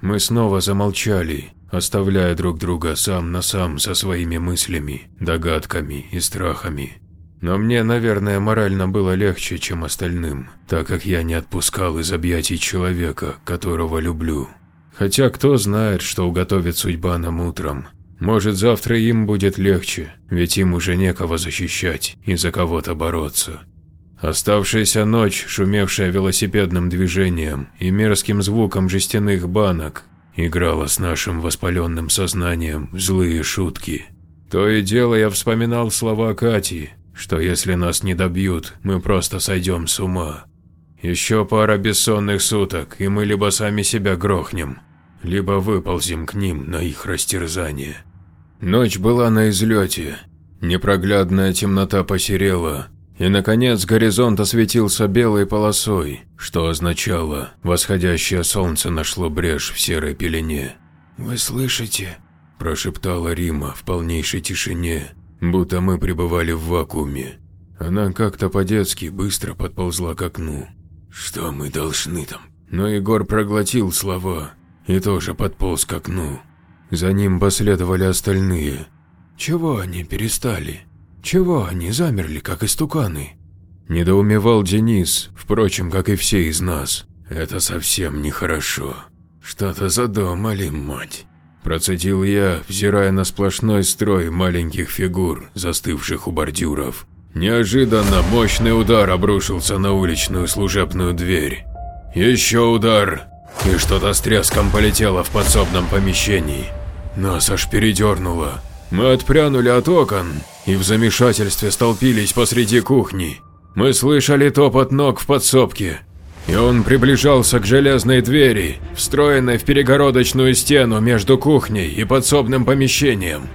Мы снова замолчали, оставляя друг друга сам на сам со своими мыслями, догадками и страхами. Но мне, наверное, морально было легче, чем остальным, так как я не отпускал из объятий человека, которого люблю. Хотя кто знает, что уготовит судьба нам утром. Может, завтра им будет легче, ведь им уже некого защищать и за кого-то бороться. Оставшаяся ночь, шумевшая велосипедным движением и мерзким звуком жестяных банок, играла с нашим воспаленным сознанием злые шутки. То и дело я вспоминал слова Кати, что если нас не добьют, мы просто сойдем с ума. Еще пара бессонных суток, и мы либо сами себя грохнем, либо выползем к ним на их растерзание. Ночь была на излете, непроглядная темнота посерела, и, наконец, горизонт осветился белой полосой, что означало, восходящее солнце нашло брешь в серой пелене. «Вы слышите?» – прошептала Рима в полнейшей тишине, будто мы пребывали в вакууме. Она как-то по-детски быстро подползла к окну. Что мы должны там? Но Егор проглотил слова и тоже подполз к окну. За ним последовали остальные. Чего они перестали? Чего они замерли, как истуканы? Недоумевал Денис, впрочем, как и все из нас. Это совсем нехорошо. Что-то задумали, мать. Процедил я, взирая на сплошной строй маленьких фигур, застывших у бордюров. Неожиданно мощный удар обрушился на уличную служебную дверь. Еще удар, и что-то с треском полетело в подсобном помещении. Нас аж передернуло. Мы отпрянули от окон и в замешательстве столпились посреди кухни. Мы слышали топот ног в подсобке, и он приближался к железной двери, встроенной в перегородочную стену между кухней и подсобным помещением.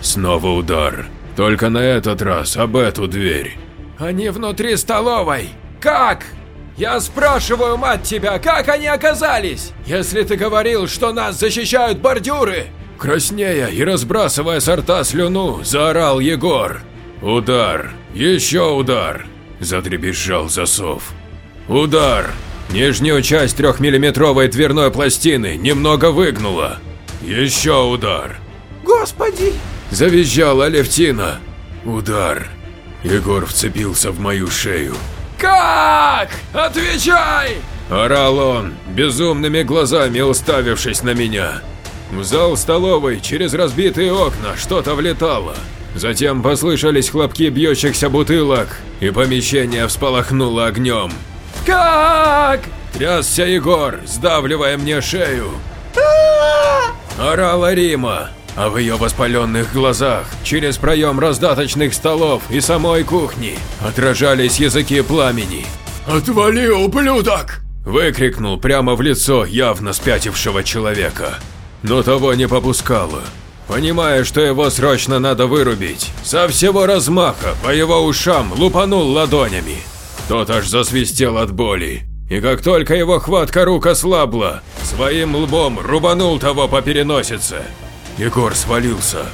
Снова удар, только на этот раз об эту дверь. «Они внутри столовой! Как?» «Я спрашиваю, мать тебя, как они оказались? Если ты говорил, что нас защищают бордюры!» Краснея и разбрасывая с рта слюну, заорал Егор. «Удар! Еще удар!» – задребезжал засов. Удар! Нижнюю часть трехмиллиметровой дверной пластины немного выгнула. Еще удар. Господи! Завизжала Левтина. Удар. Егор вцепился в мою шею. Как? Отвечай! Орал он, безумными глазами уставившись на меня. В зал столовой через разбитые окна что-то влетало. Затем послышались хлопки бьющихся бутылок, и помещение всполохнуло огнем. Как? Трясся Егор, сдавливая мне шею. Орала Рима, а в ее воспаленных глазах, через проем раздаточных столов и самой кухни, отражались языки пламени. «Отвали, ублюдок!» – выкрикнул прямо в лицо явно спятившего человека. Но того не попускало. Понимая, что его срочно надо вырубить, со всего размаха по его ушам лупанул ладонями. Тот аж засвистел от боли. И как только его хватка рук ослабла, своим лбом рубанул того по переносице. Егор свалился.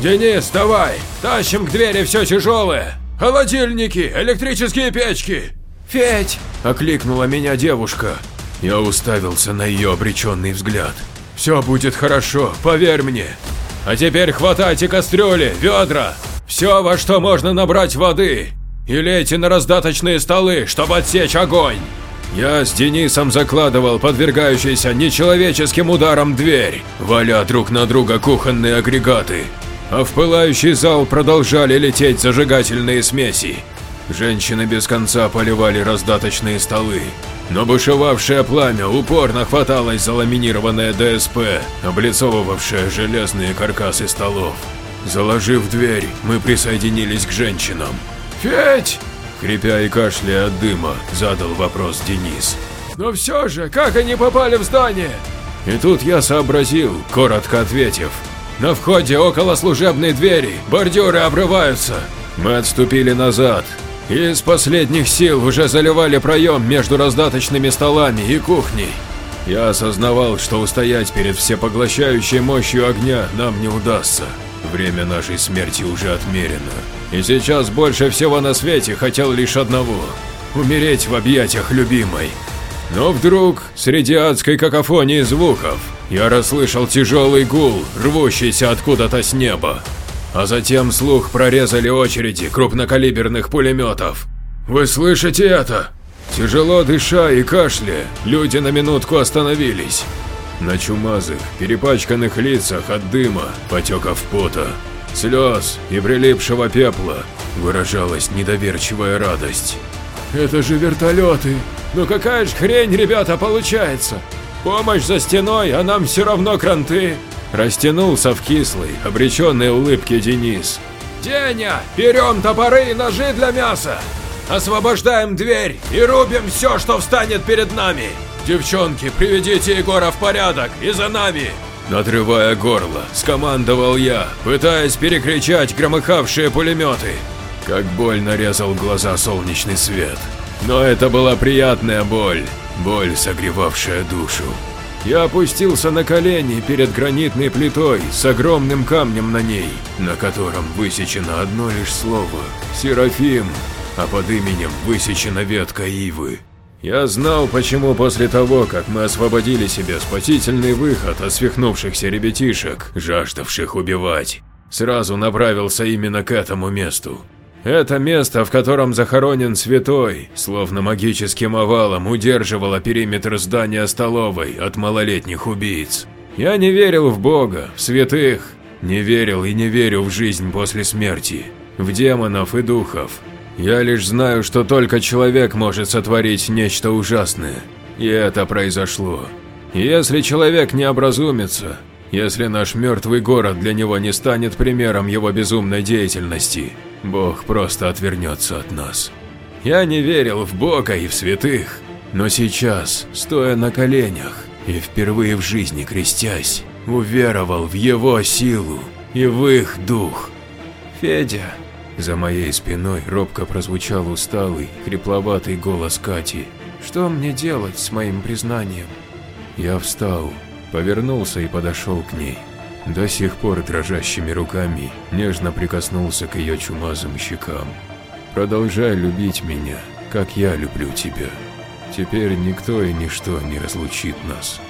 «Денис, давай! Тащим к двери все тяжелое! Холодильники, электрические печки!» «Федь!» – окликнула меня девушка. Я уставился на ее обреченный взгляд. «Все будет хорошо, поверь мне. А теперь хватайте кастрюли, ведра, все, во что можно набрать воды и лейте на раздаточные столы, чтобы отсечь огонь. Я с Денисом закладывал подвергающийся нечеловеческим ударом дверь, валя друг на друга кухонные агрегаты. А в пылающий зал продолжали лететь зажигательные смеси. Женщины без конца поливали раздаточные столы, но бушевавшее пламя упорно хваталось за ламинированное ДСП, облицовывавшее железные каркасы столов. Заложив дверь, мы присоединились к женщинам. «Федь!» – хрипя и кашляя от дыма, задал вопрос Денис. «Но все же, как они попали в здание?» И тут я сообразил, коротко ответив. На входе около служебной двери бордюры обрываются. Мы отступили назад и из последних сил уже заливали проем между раздаточными столами и кухней. Я осознавал, что устоять перед всепоглощающей мощью огня нам не удастся. Время нашей смерти уже отмерено. И сейчас больше всего на свете хотел лишь одного – умереть в объятиях любимой. Но вдруг, среди адской какофонии звуков, я расслышал тяжелый гул, рвущийся откуда-то с неба. А затем слух прорезали очереди крупнокалиберных пулеметов. «Вы слышите это?» Тяжело дыша и кашляя, люди на минутку остановились. На чумазых, перепачканных лицах от дыма, потеков пота, слез и прилипшего пепла выражалась недоверчивая радость. «Это же вертолеты! Ну какая ж хрень, ребята, получается! Помощь за стеной, а нам все равно кранты!» Растянулся в кислой, обреченной улыбке Денис. «Деня, берем топоры и ножи для мяса! Освобождаем дверь и рубим все, что встанет перед нами! Девчонки, приведите Егора в порядок и за нами!» Надрывая горло, скомандовал я, пытаясь перекричать громыхавшие пулеметы. Как больно резал глаза солнечный свет. Но это была приятная боль, боль, согревавшая душу. Я опустился на колени перед гранитной плитой с огромным камнем на ней, на котором высечено одно лишь слово – Серафим. а под именем высечена ветка ивы. Я знал, почему после того, как мы освободили себе спасительный выход от свихнувшихся ребятишек, жаждавших убивать, сразу направился именно к этому месту. Это место, в котором захоронен святой, словно магическим овалом удерживало периметр здания столовой от малолетних убийц. Я не верил в Бога, в святых, не верил и не верю в жизнь после смерти, в демонов и духов. Я лишь знаю, что только человек может сотворить нечто ужасное. И это произошло. Если человек не образумится, если наш мертвый город для него не станет примером его безумной деятельности, Бог просто отвернется от нас. Я не верил в Бога и в святых, но сейчас, стоя на коленях и впервые в жизни крестясь, уверовал в его силу и в их дух. Федя. За моей спиной робко прозвучал усталый, хрипловатый голос Кати. Что мне делать с моим признанием? Я встал, повернулся и подошел к ней. До сих пор дрожащими руками нежно прикоснулся к ее чумазым щекам. Продолжай любить меня, как я люблю тебя. Теперь никто и ничто не разлучит нас.